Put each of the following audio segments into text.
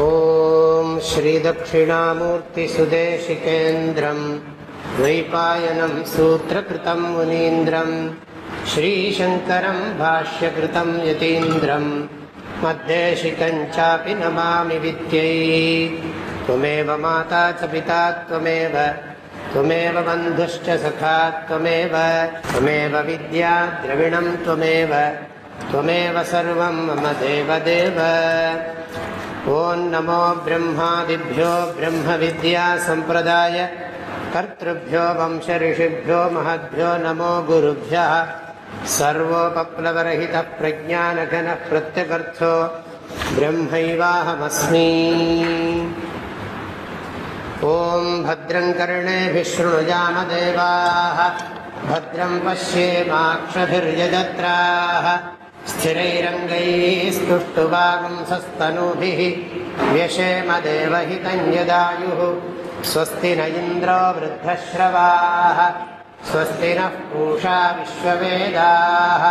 ॐ श्रीदक्षिणामूर्तिसुदेशिकेन्द्रम् द्वैपायनं सूत्रकृतं मुनीन्द्रम् श्रीशङ्करम् भाष्यकृतं यतीन्द्रम् मद्देशिकञ्चापि नमामि विद्यै त्वमेव माता च पिता त्वमेव त्वमेव बन्धुश्च सखा त्वमेव त्वमेव विद्या द्रविणं त्वमेव त्वमेव सर्वं मम देवदेव ஓம் நமோ பிரம்மாதிபியோ பிரம்ம வித்யா சம்பிரதாய கர்த்திருப்போ வம்ச ரிஷிபியோ மகத்யோ நமோ குருபிய சர்வோபப்ளவரஹித பிரஜானகன பிரத்யகர்த்தோ பிரம்மைவாஹமஸ்மி. ஓம் பத்ரங் கர்ணே விஷ்ணுஜாமதேவாக பத்ரம் பசியேமாக்ஷபிர்யஜத்ராக स्थिरैरङ्गैः स्तुष्टुवागुंसस्तनूभिः व्यशेमदेवहितं यदायुः स्वस्ति न इन्द्रो वृद्धश्रवाः स्वस्ति नः पूषा विश्ववेदाः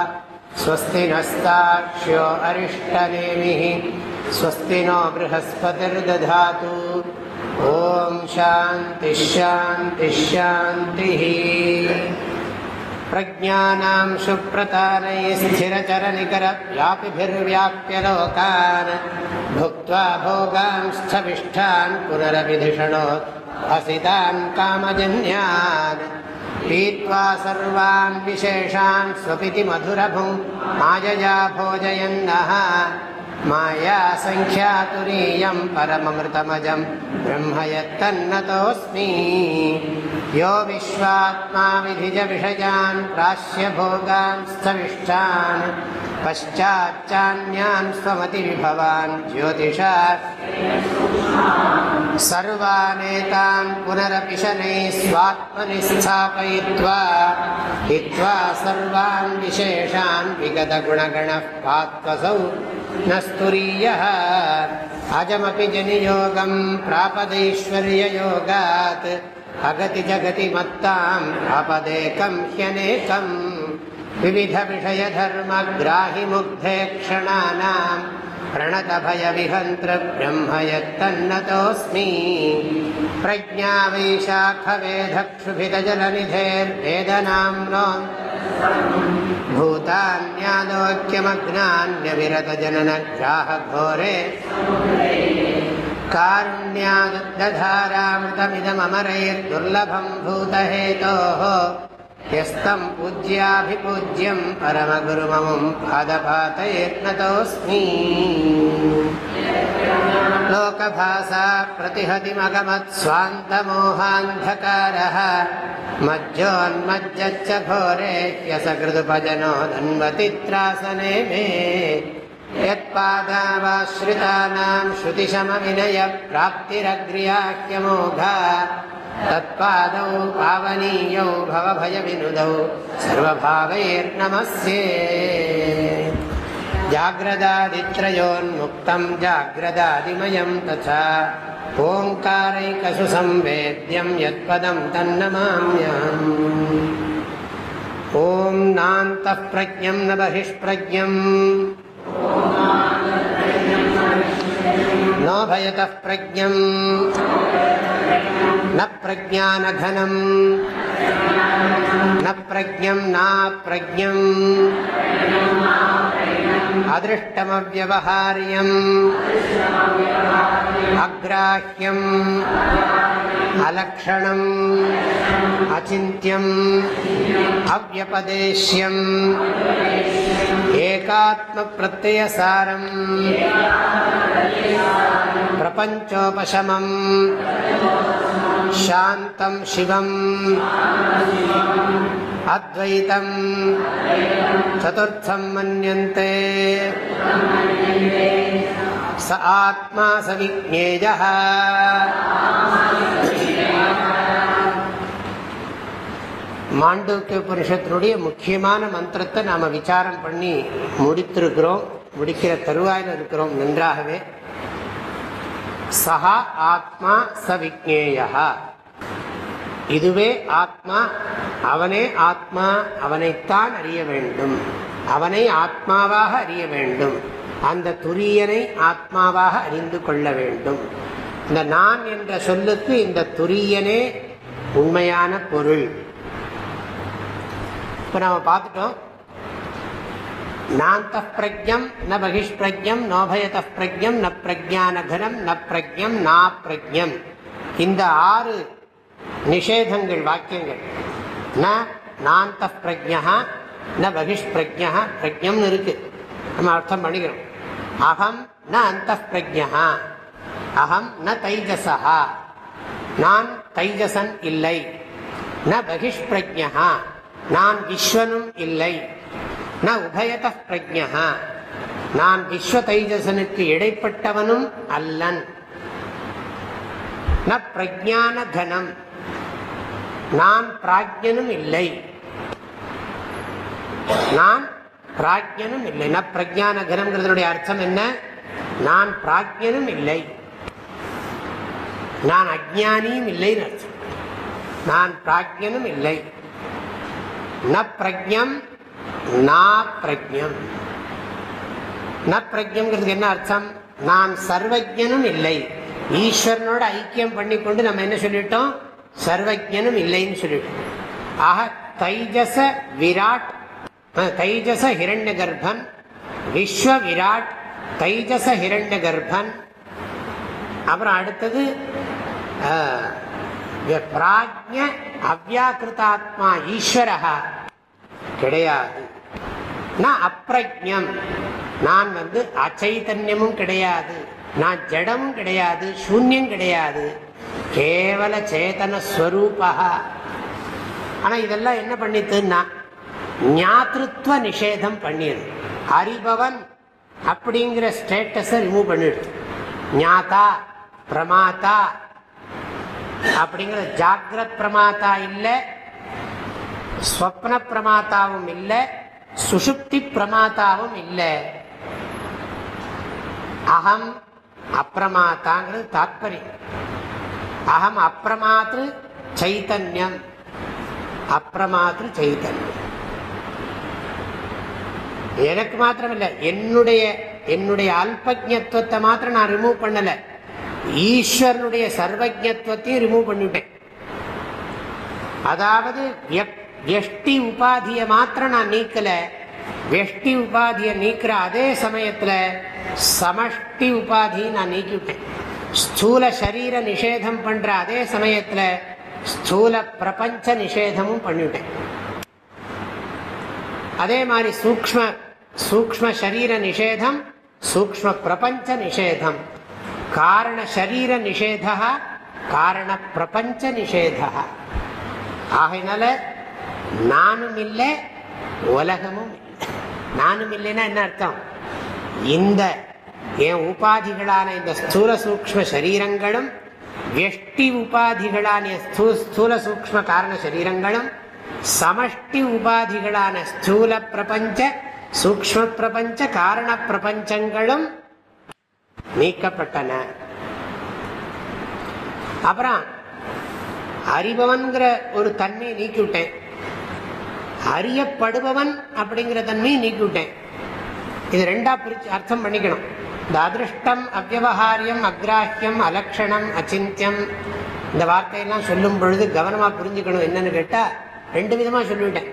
स्वस्ति नस्ताक्ष्यो अरिष्टनेमिः स्वस्ति नो बृहस्पतिर्दधातु ॐ शान्तिश्शान्तिश्शान्तिः प्रज्ञानां सुप्रतानैस्थिरचरनिकरव्यापिभिर्व्याप्य लोकान् भुक्त्वा भोगांस्थविष्ठान् पुनरभिधिषणोत् हसितान् कामजन्यान् पीत्वा सर्वान् विशेषान् स्वपिति मधुरभुङ् मायया भोजयन्नः माया सङ्ख्यातुरीयं परममृतमजं ब्रह्म यत्तन्नतोऽस्मि यो विश्वात्मा विधिजविषयान् प्राश्यभोगान् स्थविष्ठान् पश्चाच्चान्यान् स्वमतिविभवान् ज्योतिषा सर्वानेतान् पुनरपि शनैः स्वात्मनि स्थापयित्वा हित्वा सर्वान् विशेषान् विगतगुणगणः पात्वसौ न स्तुरीयः अजमपि जनियोगं प्रापदैश्वर्ययोगात् अगति जगति मत्ताम् आपदेकं ह्यनेकम् विविधविषयधर्मग्राहिमुग्धे क्षणानाम् प्रणतभयविहन्त्र ब्रह्म यत्तन्नतोऽस्मि प्रज्ञावैशाखवेधक्षुभितजलनिधेर्वेदनाम्नो भूतान्यालोक्यमग्नान्यविरतजननग्राहघोरे कारुण्यादधारामृतमिदममरैर्दुर्लभं भूतहेतोः यस्तं पूज्याभिपूज्यं परमगुरुममुं पादपातयेत्नतोऽस्मि लोकभासा प्रतिहतिमगमत्स्वान्तमोहान्धकारः मज्जोन्मज्जच्च घोरे ह्यसकृदुपजनो धन्वतित्रासने मे यत्पादावाश्रितानां श्रुतिशमविनयप्राप्तिरग्र्याह्यमोघा तत्पादौ पावनीयौ भवभयविनुदौ सर्वभावैर्नमस्ये जाग्रदादित्रयोन्मुक्तं जाग्रदादिमयं तथा ओङ्कारैकसु संवेद्यं यत्पदं तन्नमाम्यहम् ॐ नान्तः प्रज्ञं न बहिष्प्रज्ञम् नो भयतः प्रज्ञम् न प्रज्ञानघनम् न प्रज्ञं नाप्रज्ञम् अदृष्टमव्यवहार्यम् अग्राह्यम् अलक्षणम् अचिन्त्यम् अव्यपदेश्यम् एकात्मप्रत्ययसारम् प्रपञ्चोपशमम् शान्तं शिवम् अद्वैतम् चतुर्थं मन्यन्ते स आत्मा स विज्ञेयः மாண்டூக்கிய உபனிஷத்தினுடைய முக்கியமான மந்திரத்தை நாம் விசாரம் பண்ணி முடித்திருக்கிறோம் முடிக்கிற தருவாயில் இருக்கிறோம் நன்றாகவே சஹா ஆத்மா ச இதுவே ஆத்மா அவனே ஆத்மா அவனைத்தான் அறிய வேண்டும். அவனை ஆத்மாவாக அறிய வேண்டும். அந்த துரியனை ஆத்மாவாக அறிந்து கொள்ள வேண்டும். இந்த நான் என்ற சொல்லுக்கு இந்த துரியனே உண்மையான பொருள். இப்போ நம்ம பார்த்துட்டோம். நாந்த பிரஜம் ந பகிஷ்பிரஜம் நோபயத பிரஜம் ந பிரஜானகனம் ந பிரஜம் நா பிரஜம் இந்த ஆறு நிஷேதங்கள் வாக்கியங்கள். ந நாந்த பிரஜா ந பகிஷ்பிரஜா பிரஜம்னு இருக்கு. நம்ம அர்த்தம் பண்ணிக்கிறோம். அகம் ந அந்த பிரஜா அகம் ந தைஜசா நான் தைஜசன் இல்லை. ந பகிஷ்பிரஜா நான் விஸ்வனும் இல்லை. ந உபயத பிரஜா நான் விஸ்வ தைஜசனுக்கு இடைப்பட்டவனும் அல்லன். ந பிரஜான கனம் நான் பிராஜ்யனும் இல்லை. நான் பிராஜ்யனும் இல்லை. ந பிரஜான கனம்ங்கிறதுடைய அர்த்தம் என்ன? நான் பிராஜ்யனும் இல்லை. நான் அஜானியும் இல்லைன்னு அர்த்தம். நான் பிராஜ்யனும் இல்லை. ந பிரஜம் நா பிரஜம் ந பிரஜம்ங்கிறதுக்கு என்ன அர்த்தம்? நான் சர்வஜனும் இல்லை. ஈஸ்வரனோட ஐக்கியம் பண்ணிக்கொண்டு நம்ம என்ன சொல்லிட்டோம்? சர்வஜனும் இல்லைன்னு சொல்லிட்டோம். ஆக தைஜச விராட் தைஜச ஹிரண்ய கர்ப்பன் விஸ்வ விராட் தைஜச ஹிரண்ய கர்ப்பன் அப்புறம் அடுத்தது அஹ், பிராஜ்ய அவ்யாக்கிருதாத்மா ஈஸ்வரகா கிடையாது. நான் அப்பிரஜம் நான் வந்து அச்சைத்தன்யமும் கிடையாது. நான் ஜடமும் கிடையாது. சூன்யம் கிடையாது. கேவல சேதன ஸ்வரூபா. ஆனால் இதெல்லாம் என்ன பண்ணித்துன்னா ஞாத்திருத்துவ நிஷேதம் பண்ணிடு அறிபவன் அப்படிங்கிற ஸ்டேட்டஸை ரிமூவ் பண்ணிடுது ஞாதா பிரமாதா அப்படிங்கிற ஜாகிரத் பிரமாதா இல்லை ஸ்வப்ன பிரமாதாவும் இல்லை சுஷுப்தி பிரமாதாவும் இல்லை. அகம் அப்பிரமாத்தாங்கிறது தாத்பரியம். அகம் அப்பிரமாத்திரு சைத்தன்யம் அப்பிரமாத்திரு சைத்தன்யம். எனக்கு மாத்திரம் இல்லை என்னுடைய என்னுடைய அல்பஜத்துவத்தை மாத்திரம் நான் ரிமூவ் பண்ணல. ஈஸ்வரனுடைய சர்வஜத்துவத்தையும் ரிமூவ் பண்ணிவிட்டேன் அதாவது வியக்- உபாதியை மாத்திரம் நான் நீக்கல. வெஷ்டி உபாதியை நீக்கிற அதே சமயத்தில் சமஷ்டி உபாதியை நான் நீக்கிவிட்டேன். ஸ்தூல சரீர நிஷேதம் பண்ற அதே சமயத்தில் ஸ்தூல பிரபஞ்ச நிஷேதமும் பண்ணிவிட்டேன். அதே மாதிரி சூக்ம சூக்ம சரீர நிஷேதம் சூக்ம பிரபஞ்ச நிஷேதம். காரண சரீர நிஷேதா காரண பிரபஞ்ச நிஷேதா. ஆகையினால நானும் இல்லை உலகமும் நானும் இல்லைன்னா என்ன அர்த்தம்? இந்த என் உபாதிகளான இந்த ஸ்தூல சூக்ம சரீரங்களும் வெஷ்டி உபாதிகளான ஸ்தூ- ஸ்தூல சூக்ம காரண சரீரங்களும் சமஷ்டி உபாதிகளான ஸ்தூல பிரபஞ்ச சூக்ம பிரபஞ்ச காரண பிரபஞ்சங்களும் நீக்கப்பட்டன. அப்புறம் அறிபவன்கிற ஒரு தன்மையை நீக்கிவிட்டேன். அறியப்படுபவன் அப்படிங்கிற தன்மையை நீக்கிவிட்டேன். இது ரெண்டா பிரிச்சு அர்த்தம் பண்ணிக்கணும். இந்த அதிருஷ்டம் அவ்வகாரியம் அக்ராஹ்யம் அலக்ஷணம் அச்சிந்தியம் இந்த வார்த்தையெல்லாம் சொல்லும் பொழுது கவனமாக புரிஞ்சுக்கணும் என்னன்னு கேட்டால் ரெண்டு விதமாக சொல்லிவிட்டேன்.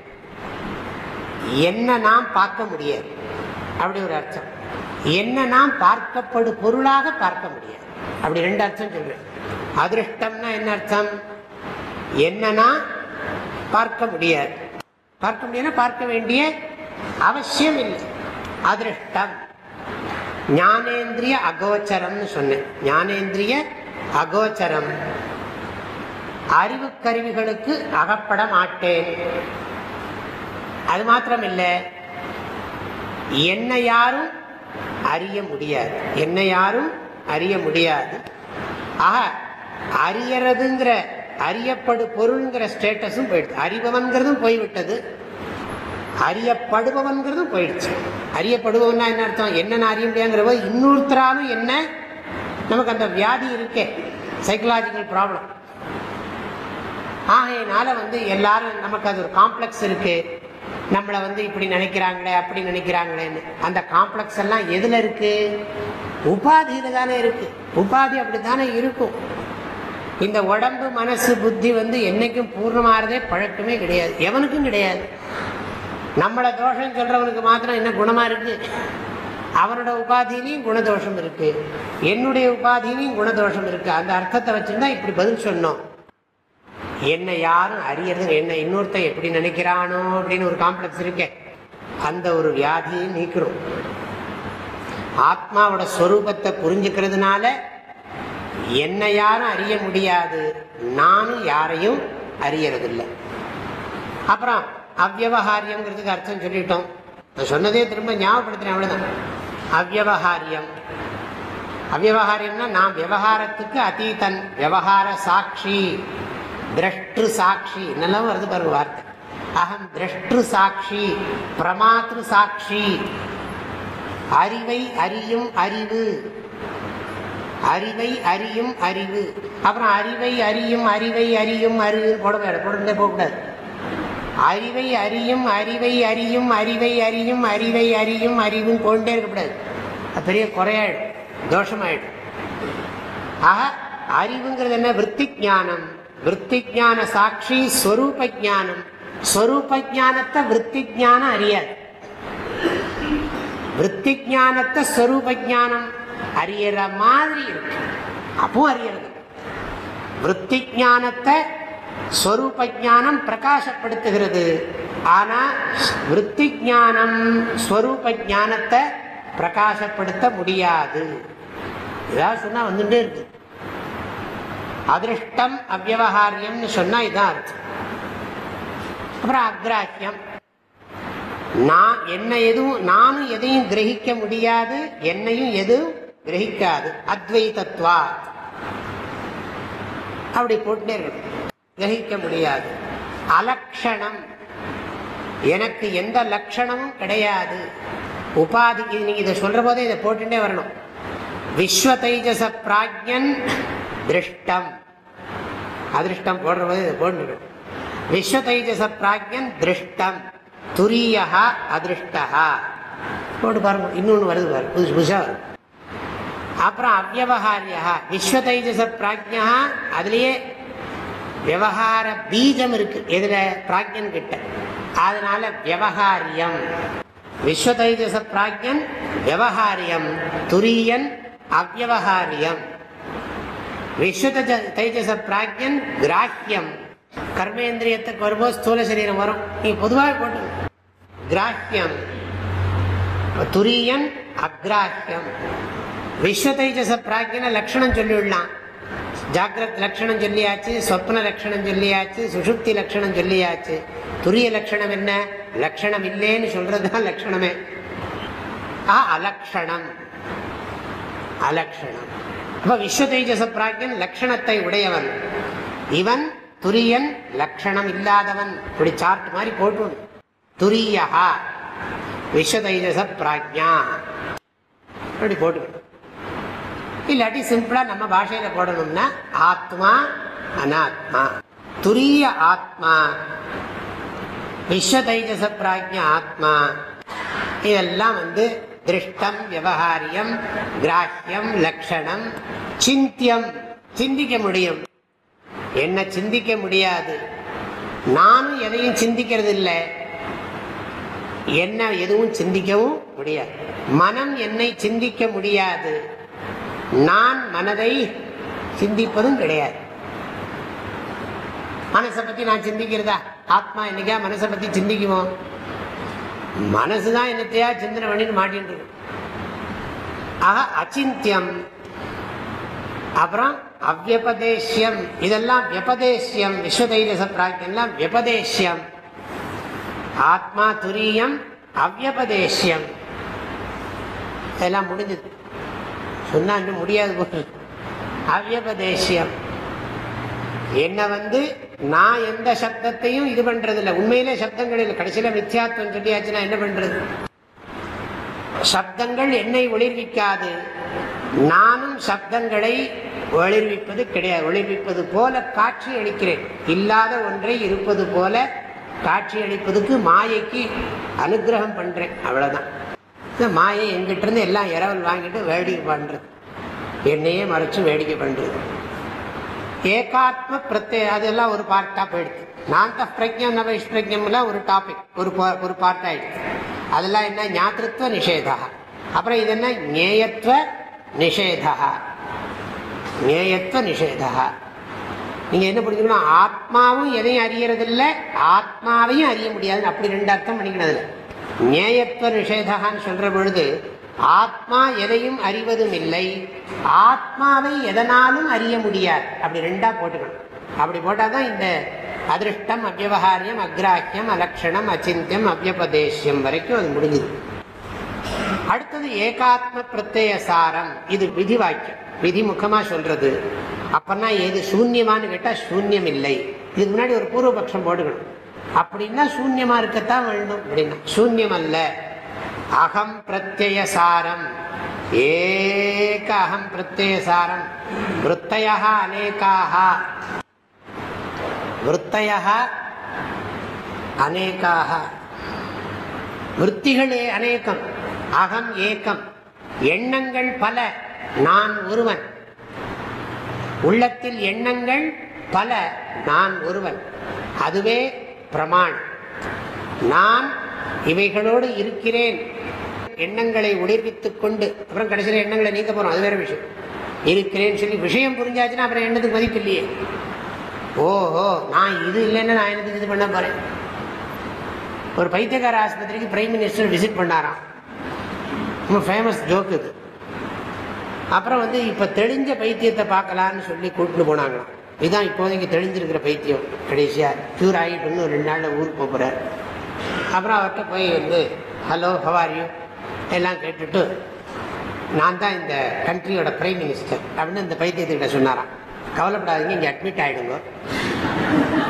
என்ன நாம் பார்க்க முடியாது. அப்படி ஒரு அர்த்தம். என்ன நாம் பார்க்கப்படு பொருளாக பார்க்க முடியாது. அப்படி ரெண்டு அர்த்தம் சொல்லுவேன் அதிருஷ்டம்னா என்ன அர்த்தம்? என்னன்னா பார்க்க முடியாது. பார்க்க முடியும்னா பார்க்க வேண்டிய அவசியம் இல்லை அதிருஷ்டம். ஞானேந்திரிய அகோச்சரம்னு சொன்னேன். ஞானேந்திரிய அகோச்சரம். அறிவு கருவிகளுக்கு அகப்பட மாட்டேன். அது மாத்திரம் இல்லை என்னை யாரும் அறிய முடியாது. என்னை யாரும் அறிய முடியாது. ஆக அறியறதுங்கிற அறியப்படு பொருள்ங்கிற ஸ்டேட்டஸும் போயிடுது அறிபவன்கிறதும் போய்விட்டது. அறியப்படுபவன்கிறதும் போயிடுச்சு. அறியப்படுபவன்னா என்ன அர்த்தம்? என்ன நான் அறிய முடியாங்கிற போது இன்னொருத்தராலும் என்ன? நமக்கு அந்த வியாதி இருக்கே. சைக்கலாஜிக்கல் ப்ராப்ளம் ஆகையினால வந்து எல்லாரும் நமக்கு அது ஒரு காம்ப்ளெக்ஸ் இருக்கு. நம்மளை வந்து இப்படி நினைக்கிறாங்களே அப்படி நினைக்கிறாங்களேன்னு. அந்த காம்ப்ளெக்ஸ் எல்லாம் எதுல இருக்கு? உபாதியில தானே இருக்கு. உபாதி அப்படி தானே இருக்கும். இந்த உடம்பு மனசு புத்தி வந்து என்னைக்கும் பூர்ணமாகறதே பழக்கமே கிடையாது. எவனுக்கும் கிடையாது. நம்மளை தோஷம் சொல்கிறவனுக்கு மாத்திரம் என்ன குணமாக இருக்கு? அவனோட உபாதியிலையும் குணதோஷம் இருக்குது என்னுடைய உபாதியிலையும் குணதோஷம் இருக்குது அந்த அர்த்தத்தை வச்சுருந்தா இப்படி பதில் சொன்னோம். என்னை யாரும் அறியறது என்ன இன்னொருத்தன் எப்படி நினைக்கிறானோ அப்படின்னு ஒரு காம்ப்ளெக்ஸ் இருக்கேன் அந்த ஒரு வியாதியை நீக்கிறோம். ஆத்மாவோட ஸ்வரூபத்தை புரிஞ்சுக்கிறதுனால என்னை யாரும் அறிய முடியாது. நானும் யாரையும் அறியறதில்லை. அப்புறம் அவ்வகாரியம்ங்கிறதுக்கு அர்த்தம் சொல்லிட்டோம். நான் சொன்னதே திரும்ப ஞாபகப்படுத்துறேன் அவ்வளோதான் அவ்வகாரியம் அவ்வகாரியம்னா நான் விவகாரத்துக்கு அத்தீதன் விவகார சாட்சி திரஷ்டு சாட்சி. என்னெல்லாம் வருது பாருங்க வார்த்தை. அகம் திரஷ்டு சாட்சி பிரமாத்திரு சாட்சி. அறிவை அறியும் அறிவு. அறிவை அறியும் அறிவு. அப்புறம் அறிவை அறியும் அறிவை அறியும் அறிவு போடக்கூடாது போடுறதே போகக்கூடாது. அறிவை அறியும் அறிவை அறியும் அறிவை அறியும் அறிவை அறியும் அறிவும் கொண்டே இருக்கக்கூடாது. அது பெரிய குறையாயிடும் தோஷமாயிடும். ஆக அறிவுங்கிறது என்ன? விற்பி ஜானம் விற்பி ஜான சாட்சி ஸ்வரூப ஜானம் ஸ்வரூப ஜானத்தை விற்பி ஜானம் அறியாது. விற்பி ஜானத்தை ஸ்வரூப ஜானம் அறியற மாதிரி இருக்கு. அப்போ அறியறது. விற்பி ஜானத்தை ஸ்வரூப ஜானம் பிரகாசப்படுத்துகிறது. ஆனா விற்பி ஜானம் ஸ்வரூப ஜானத்தை பிரகாசப்படுத்த முடியாது. ஏதாவது சொன்னா வந்துட்டே இருக்கு. அதிருஷ்டம் அவ்வகாரியம்னு சொன்னா இதான் இருக்கு. அப்புறம் அக்ராஹியம் நான் என்ன எதுவும் நானும் எதையும் கிரகிக்க முடியாது என்னையும் எதுவும் கிரகிக்காது. அத்வைதத்வா அப்படி போட்டுட்டே கிரகிக்க முடியாது. அலக்ஷணம். எனக்கு எந்த லட்சணமும் கிடையாது. உபாதி நீங்க இதை சொல்ற போதே இதை போட்டுட்டே வரணும். விஸ்வ தைஜச பிராஜ்யன் திருஷ்டம். அதிருஷ்டம் போடுற போது இதை போட்டுடும் விஸ்வ தைஜச பிராஜ்யன் திருஷ்டம். துரியா அதிருஷ்டா போட்டு பாருங்க. இன்னொன்று வருது பாருங்க புதுசு புதுசாக வரும் அப்புறம் அவ்வகாரியா விஸ்வ தைஜச பிராஜ்யா அதுலேயே விவகார பீஜம் இருக்கு. எதுல? பிராஜ்யன் கிட்ட. அதனால விவகாரியம். விஸ்வ தைஜச பிராஜ்யன் விவகாரியம். துரியன் அவ்வகாரியம் விஸ்வ தைஜச பிராஜ்யன் கிராஹ்யம். கர்மேந்திரியத்துக்கு வரும்போது ஸ்தூல சரீரம் வரும். நீ பொதுவாக போட்டு. கிராஹ்யம். துரியன் அக்ராஹ்யம். விஸ்வ தைஜச பிராஜ்யன லட்சணம் சொல்லிவிடலாம். ஜாகிரத் லட்சணம் சொல்லியாச்சு சொப்ன லட்சணம் சொல்லியாச்சு சுசுப்தி லட்சணம் சொல்லியாச்சு. துரிய லட்சணம் என்ன? லட்சணம் இல்லேன்னு சொல்றதுதான் லட்சணமே. ஆ அலக்ஷணம். அலக்ஷணம். அப்ப விஸ்வ தைஜச பிராஜ்யன் லட்சணத்தை உடையவன். இவன் துரியன் லட்சணம் இல்லாதவன். இப்படி சார்ட் மாதிரி போட்டு துரியா விஸ்வ தைஜச பிராஜ்யா அப்படி போட்டு இல்லாட்டி சிம்பிளா நம்ம பாஷையில போடணும்னா ஆத்மா அனாத்மா. துரிய ஆத்மா. விஸ்வ தைஜச பிராஜ்ய ஆத்மா. இதெல்லாம் வந்து திருஷ்டம் விவகாரியம் கிராஹ்யம் லட்சணம் சிந்தியம். சிந்திக்க முடியும். என்ன சிந்திக்க முடியாது? நானும் எதையும் சிந்திக்கிறது இல்லை என்ன எதுவும் சிந்திக்கவும் முடியாது. மனம் என்னை சிந்திக்க முடியாது. நான் மனதை சிந்திப்பதும் கிடையாது. மனசை பத்தி நான் சிந்திக்கிறதா? ஆத்மா என்னைக்கா மனசை பத்தி சிந்திக்குமோ? மனசுதான் என்னத்தையா சிந்தனை பண்ணிட்டு மாட்டின்னு ஆக அச்சிந்தியம். அப்புறம் அவ்வபதேசியம் இதெல்லாம் வியபதேசியம் விஸ்வதைரச பிராக்தியெல்லாம் வியபதேசியம் ஆத்மா துரியம் அவ்வபதேசியம் இதெல்லாம் முடிஞ்சது. சொன்னா இன்னும் முடியாது போட்டு அவ்வபதேசியம். என்ன வந்து நான் எந்த சப்தத்தையும் இது பண்றது இல்லை உண்மையிலே சப்தங்கள் இல்லை கடைசியில மித்யாத்வம் சொல்லியாச்சுன்னா என்ன பண்றது? சப்தங்கள் என்னை ஒளிர்விக்காது. நானும் சப்தங்களை ஒளிர்விப்பது கிடையாது. ஒளிர்விப்பது போல காட்சி அளிக்கிறேன். இல்லாத ஒன்றை இருப்பது போல காட்சி அளிப்பதுக்கு மாயைக்கு அனுகிரகம் பண்றேன். அவ்வளவுதான். இந்த மாயை எங்கிட்ட இருந்து எல்லாம் இரவல் வாங்கிட்டு வேடிக்கை பண்ணுறது என்னையே மறைச்சு வேடிக்கை பண்ணுறது ஏகாத்ம பிரத்யே அதெல்லாம் ஒரு பார்ட்டாக போயிடுது. நாந்த பிரஜம் நவ இஷ்பிரஜம்ல ஒரு டாபிக் ஒரு பா- ஒரு பார்ட் ஆயிடுது. அதெல்லாம் என்ன? ஞாத்திருத்துவ நிஷேதா. அப்புறம் இது என்ன? ஞேயத்துவ நிஷேதா. ஞேயத்துவ நிஷேதா. நீங்க என்ன புரிஞ்சுக்கணும்? ஆத்மாவும் எதையும் அறியறதில்ல ஆத்மாவையும் அறிய முடியாது அப்படி ரெண்டு அர்த்தம் பண்ணிக்கிறது நியாயத்துவ நிஷேதான்னு சொல்ற பொழுது ஆத்மா எதையும் அறிவதும் இல்லை ஆத்மாவை எதனாலும் அறிய முடியாது. அப்படி ரெண்டா போட்டுக்கணும். அப்படி போட்டாதான் இந்த அதிருஷ்டம் அவ்வகாரியம் அக்ராஹ்யம் அலக்ஷணம் அச்சிந்தியம் அவ்வபதேசியம் வரைக்கும் அது முடிஞ்சுது. அடுத்தது ஏகாத்ம பிரத்யய சாரம் இது விதி வாக்கியம் விதி முகமா சொல்றது. அப்பன்னா எது சூன்யமான்னு கேட்டால் சூன்யம் இல்லை இதுக்கு முன்னாடி ஒரு பூர்வபக்ஷம் போடுகணும் அப்படின்னா சூன்யமா இருக்கத்தான் வேண்டும் அப்படின்னா. சூன்யம் அல்ல அகம் பிரத்யசாரம் ஏக அகம் பிரத்யசாரம் சாரம். அநேகாக. விற்த்தய அநேகாக. விற்த்திகளே அநேகம். அகம் ஏக்கம் எண்ணங்கள் பல. நான் ஒருவன். உள்ளத்தில் எண்ணங்கள் பல. நான் ஒருவன். அதுவே பிரமாண் நான் இவைகளோடு இருக்கிறேன். எண்ணங்களை உடைப்பித்துக் கொண்டு அப்புறம் கடைசியில் எண்ணங்களை நீக்க போறோம். அது வேற விஷயம். இருக்கிறேன்னு சொல்லி விஷயம் புரிஞ்சாச்சுன்னா அப்புறம் எண்ணத்துக்கு மதிப்பு இல்லையே? ஓஹோ நான் இது இல்லைன்னா நான் எனக்கு இது பண்ண போறேன்? ஒரு பைத்தியக்கார ஆஸ்பத்திரிக்கு பிரைம் மினிஸ்டர் விசிட் பண்ணாராம். ரொம்ப ஃபேமஸ் ஜோக்கு இது. அப்புறம் வந்து இப்போ தெளிஞ்ச பைத்தியத்தை பார்க்கலான்னு சொல்லி கூட்டின்னு போனாங்களாம். இதுதான் இப்போதைக்கு தெளிஞ்சிருக்கிற பைத்தியம். கடைசியாக க்யூர் ஆகிட்டு இன்னும் ரெண்டு நாளில் ஊருக்கு போகிறார் அப்புறம் அவர்கிட்ட போய் வந்து ஹலோ ஹவாரியும் எல்லாம் கேட்டுட்டு நான் தான் இந்த கண்ட்ரியோட பிரைம் மினிஸ்டர் அப்படின்னு இந்த பைத்தியத்துக்கிட்ட சொன்னாராம். கவலைப்படாதீங்க இங்கே அட்மிட் ஆகிடுங்க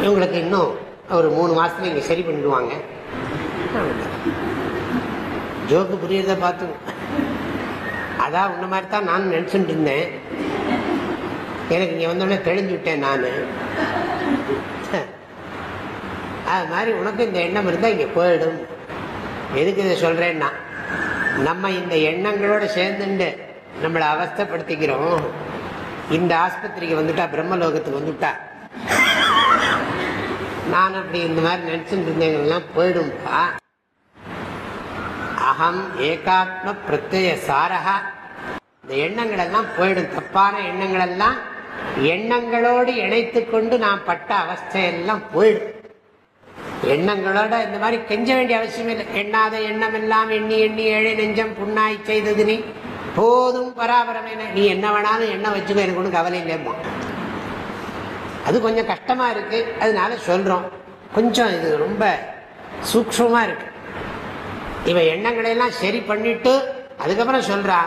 இவங்களுக்கு இன்னும் ஒரு மூணு மாதத்துல இங்கே சரி பண்ணிடுவாங்க. ஜோக்கு புரியுறத பார்த்து அதான் உன்ன மாதிரி தான் நான் நினச்சிட்டு இருந்தேன். எனக்கு இங்கே வந்தோடனே தெளிஞ்சு விட்டேன் நான். அது மாதிரி உனக்கு இந்த எண்ணம் இருந்தால் இங்கே போயிடும். எதுக்கு இதை சொல்கிறேன்னா நம்ம இந்த எண்ணங்களோடு சேர்ந்துண்டு நம்மளை அவஸ்தைப்படுத்திக்கிறோம். இந்த ஆஸ்பத்திரிக்கு வந்துட்டா பிரம்மலோகத்துக்கு வந்துட்டா. நான் அப்படி இந்த மாதிரி நினச்சிட்டு இருந்தேங்கெல்லாம் போயிடும்பா. அகம் ஏகாத்ம பிரத்ய சாரகா இந்த எண்ணங்கள் எல்லாம் போயிடும். தப்பான எண்ணங்கள் எல்லாம் எண்ணங்களோடு இணைத்து கொண்டு நான் பட்ட அவஸ்தையெல்லாம் போயிடும். எண்ணங்களோட இந்த மாதிரி கெஞ்ச வேண்டிய அவசியம் இல்லை. எண்ணாத எண்ணம் எல்லாம் எண்ணி எண்ணி ஏழை நெஞ்சம் புண்ணாய் செய்தது நீ. போதும் பராபரமேன நீ என்ன வேணாலும் எண்ணம் வச்சுக்கோ எனக்கு ஒன்றும் கவலை இல்லையம்மா அது கொஞ்சம் கஷ்டமா இருக்கு. அதனால சொல்றோம். கொஞ்சம் இது ரொம்ப சூக்ஷமா இருக்கு. இவ எண்ணங்களை எல்லாம் சரி பண்ணிட்டு அதுக்கப்புறம் சொல்றா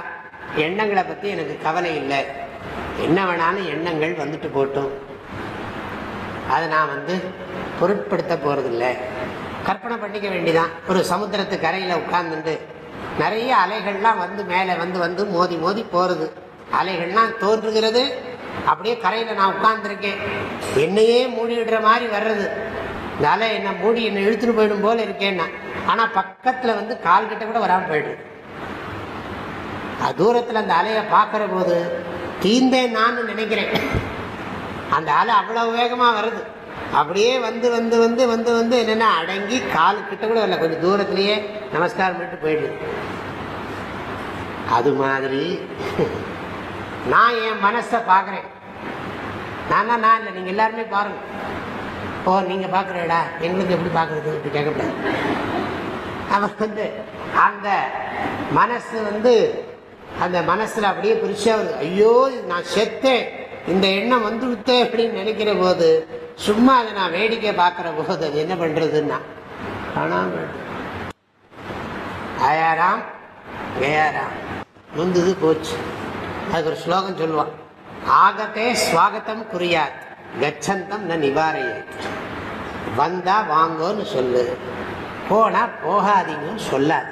எண்ணங்களை பத்தி எனக்கு கவலை இல்லை. என்ன வேணாலும் எண்ணங்கள் வந்துட்டு போட்டும். அதை நான் வந்து பொருட்படுத்த போறதில்லை. கற்பனை பண்ணிக்க வேண்டிதான். ஒரு சமுத்திரத்து கரையில் உட்கார்ந்துட்டு நிறைய அலைகள்லாம் வந்து மேலே வந்து வந்து மோதி மோதி போறது. அலைகள்லாம் தோன்றுகிறது. அப்படியே கரையில் நான் உட்கார்ந்துருக்கேன். என்னையே மூடிடுற மாதிரி வர்றது. இந்த அலை என்ன மூடி என்னை இழுத்துட்டு போயிடும் போல இருக்கேன்னா. ஆனால் பக்கத்தில் வந்து கால்கிட்ட கூட வராமல் போயிடுது. தூரத்தில் அந்த அலையை பார்க்குற போது தீந்தேன் நான் நினைக்கிறேன். அந்த ஆள் அவ்வளவு வேகமாக வருது. அப்படியே வந்து வந்து வந்து வந்து வந்து என்னென்னா அடங்கி கால் கிட்ட கூட வரல. கொஞ்சம் தூரத்துலேயே நமஸ்காரம் பண்ணிட்டு போயிடுது. அது மாதிரி நான் என் மனசை பார்க்குறேன். நானா நான் இல்லை. நீங்கள் எல்லாருமே பாருங்கள் ஓ நீங்கள் பார்க்குறேடா. எங்களுக்கு எப்படி பார்க்குறது? இப்படி கேட்கக்கூடாது. அவன் வந்து அந்த மனசு வந்து அந்த மனசுல அப்படியே பிரிச்சா வருது ஐயோ நான் செத்தேன். இந்த எண்ணம் வந்து விட்டேன் அப்படின்னு நினைக்கிற போது சும்மா அதை நான் வேடிக்கை பார்க்குற போது அது என்ன பண்றதுன்னா காணாம ஆயாராம் கயாராம் முந்தது போச்சு. அதுக்கு ஒரு ஸ்லோகம் சொல்லுவான். ஆகத்தே ஸ்வாகத்தம் குறியாத் கச்சந்தம் நான் நிவாரையே வந்தா வாங்கோன்னு சொல்லு. போனா போகாதீங்கன்னு சொல்லாது.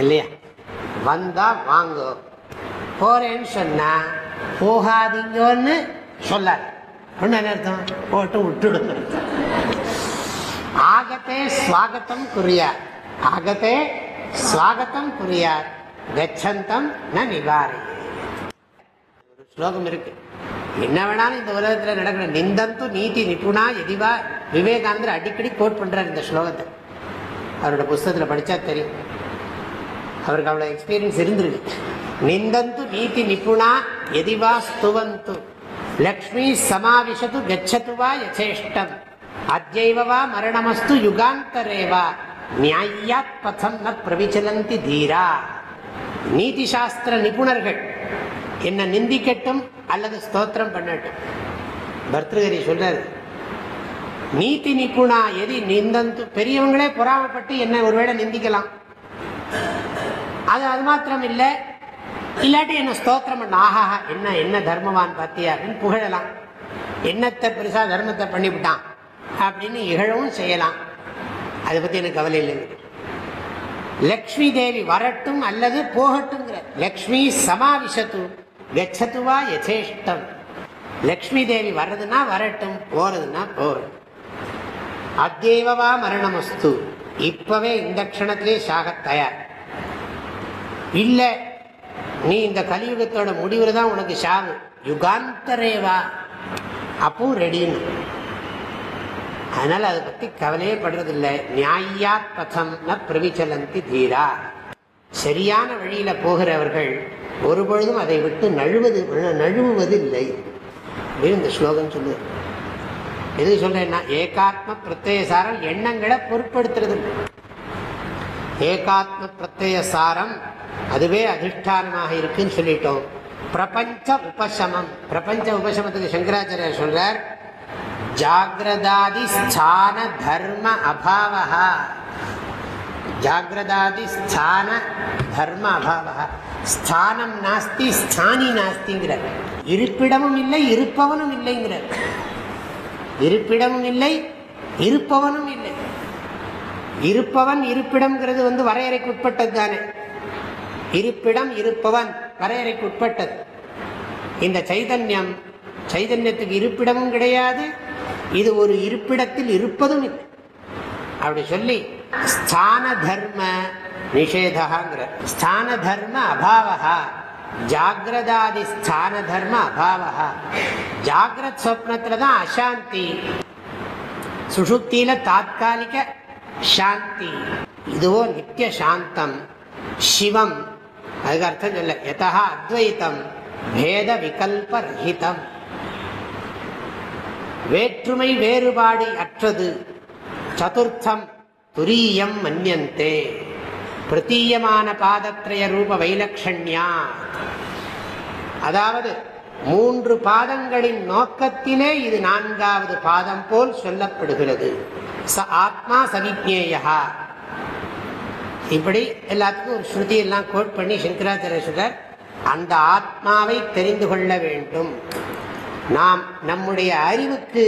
இல்லையா? வந்தா வாங்கோ. போறேன்னு சொன்னா போகாதீங்கன்னு சொல்லாது என்ன அர்த்தம்? போட்டு விட்டுடுங்க ஆகத்தே ஸ்வாகத்தம் குறியார் ஆகத்தே ஸ்வாகத்தம் குறியார் கச்சந்தம் ந நிவாரி. ஒரு ஸ்லோகம் இருக்கு. என்ன வேணாலும் இந்த உலகத்தில் நடக்கிற நிந்தந்தும் நீதி நிபுணா எதிவா விவேகானந்தர் அடிக்கடி கோட் பண்றார் இந்த ஸ்லோகத்தை. அவரோட புஸ்தகத்தில் படித்தா தெரியும். அவருக்கு அவ்வளோ எக்ஸ்பீரியன்ஸ் இருந்திருக்கு. நிந்தந்து நீதி நிபுணா எதிவா ஸ்துவந்து. லக்ஷ்மி சமாவிஷது கச்சது வா யசேஷ்டம். அத்யவா மரணமஸ்து யுகாந்தரேவா நியாயாத் பதம் ந பிரவிச்சலந்தி தீரா. நீதி சாஸ்திர நிபுணர்கள் என்ன நிந்திக்கட்டும் அல்லது ஸ்தோத்திரம் பண்ணட்டும். பர்தகரி சொல்றாரு. நீதி நிபுணா எதி நிந்தந்து பெரியவங்களே பொறாமப்பட்டு என்ன ஒருவேளை நிந்திக்கலாம். அது அது மாத்திரம் இல்லை இல்லாட்டி என்ன ஸ்தோத்திரம் பண்ண? ஆஹா என்ன என்ன தர்மவான் பார்த்தியா அப்படின்னு புகழலாம். என்னத்தை பெருசாக தர்மத்தை பண்ணிவிட்டான்? அப்படின்னு இகழவும் செய்யலாம். அதை பற்றி எனக்கு கவலை இல்லைங்க லக்ஷ்மி தேவி வரட்டும் அல்லது போகட்டுங்கிற லக்ஷ்மி சமாவிஷத்து கச்சத்துவா யதேஷ்டம் லக்ஷ்மி தேவி வர்றதுன்னா வரட்டும் போறதுன்னா போகட்டும். அத்தேவவா மரணமஸ்து. இப்பவே இந்த க்ஷணத்திலே சாக தயார். இல்லை. நீ இந்த கலியுகத்தோட முடிவில் தான் உனக்கு சாவு யுகாந்தரேவா. அப்போ ரெடின்னு. அதனால் அதை பற்றி கவலையே படுறதில்லை. நியாயா பதம் ந பிரவிச்சலந்தி தீரா. சரியான வழியில் போகிறவர்கள் ஒருபொழுதும் அதை விட்டு நழுவது நழுவுவது இல்லை அப்படின்னு இந்த ஸ்லோகம் சொல்லு எது சொல்றேன்னா ஏகாத்ம பிரத்யேகசாரம் எண்ணங்களை பொருட்படுத்துறது ஏகாத்ம பிரத்ய சாரம் அதுவே அதிஷ்டானமாக இருக்குன்னு சொல்லிட்டோம். பிரபஞ்ச உபசமம். பிரபஞ்ச உபசமத்துக்கு சங்கராச்சாரியர் சொல்றார் ஜாகிரதாதி ஸ்தான தர்ம அபாவா ஜாகிரதாதி ஸ்தான தர்ம அபாவா ஸ்தானம் நாஸ்தி ஸ்தானி நாஸ்திங்கிறார். இருப்பிடமும் இல்லை இருப்பவனும் இல்லைங்கிறார். இருப்பிடமும் இல்லை இருப்பவனும் இல்லை. இருப்பவன் இருப்பிடம்ங்கிறது வந்து வரையறைக்கு உட்பட்டது தானே. இருப்பிடம் இருப்பவன் வரையறைக்கு உட்பட்டது. இந்த சைதன்யம் சைதன்யத்துக்கு இருப்பிடமும் கிடையாது இது ஒரு இருப்பிடத்தில் இருப்பதும் இல்லை. அப்படி சொல்லி ஸ்தான தர்ம நிஷேதாங்கிற ஸ்தான தர்ம அபாவா ஜாகிரதாதி ஸ்தான தர்ம அபாவா ஜாகிரத் சொப்னத்துல தான் அசாந்தி சுஷுப்தியில தாத்காலிக சாந்தி இதுவோ நித்திய சாந்தம் சிவம் அதுக்கு அர்த்தம் சொல்ல எதா அத்வைத்தம் பேத விகல்பரஹிதம் வேற்றுமை வேறுபாடு அற்றது சதுர்த்தம் துரியம் மன்னியந்தே பிரதீயமான பாதத்ரய ரூப வைலக்ஷண்யா அதாவது மூன்று பாதங்களின் நோக்கத்திலே இது நான்காவது பாதம் போல் சொல்லப்படுகிறது. ச ஆத்மா சவிஜேயா இப்படி எல்லாத்துக்கும் ஒரு ஸ்ருதி எல்லாம் கோட் பண்ணி சங்கராச்சாரிய சொல்றார். அந்த ஆத்மாவை தெரிந்து கொள்ள வேண்டும். நாம் நம்முடைய அறிவுக்கு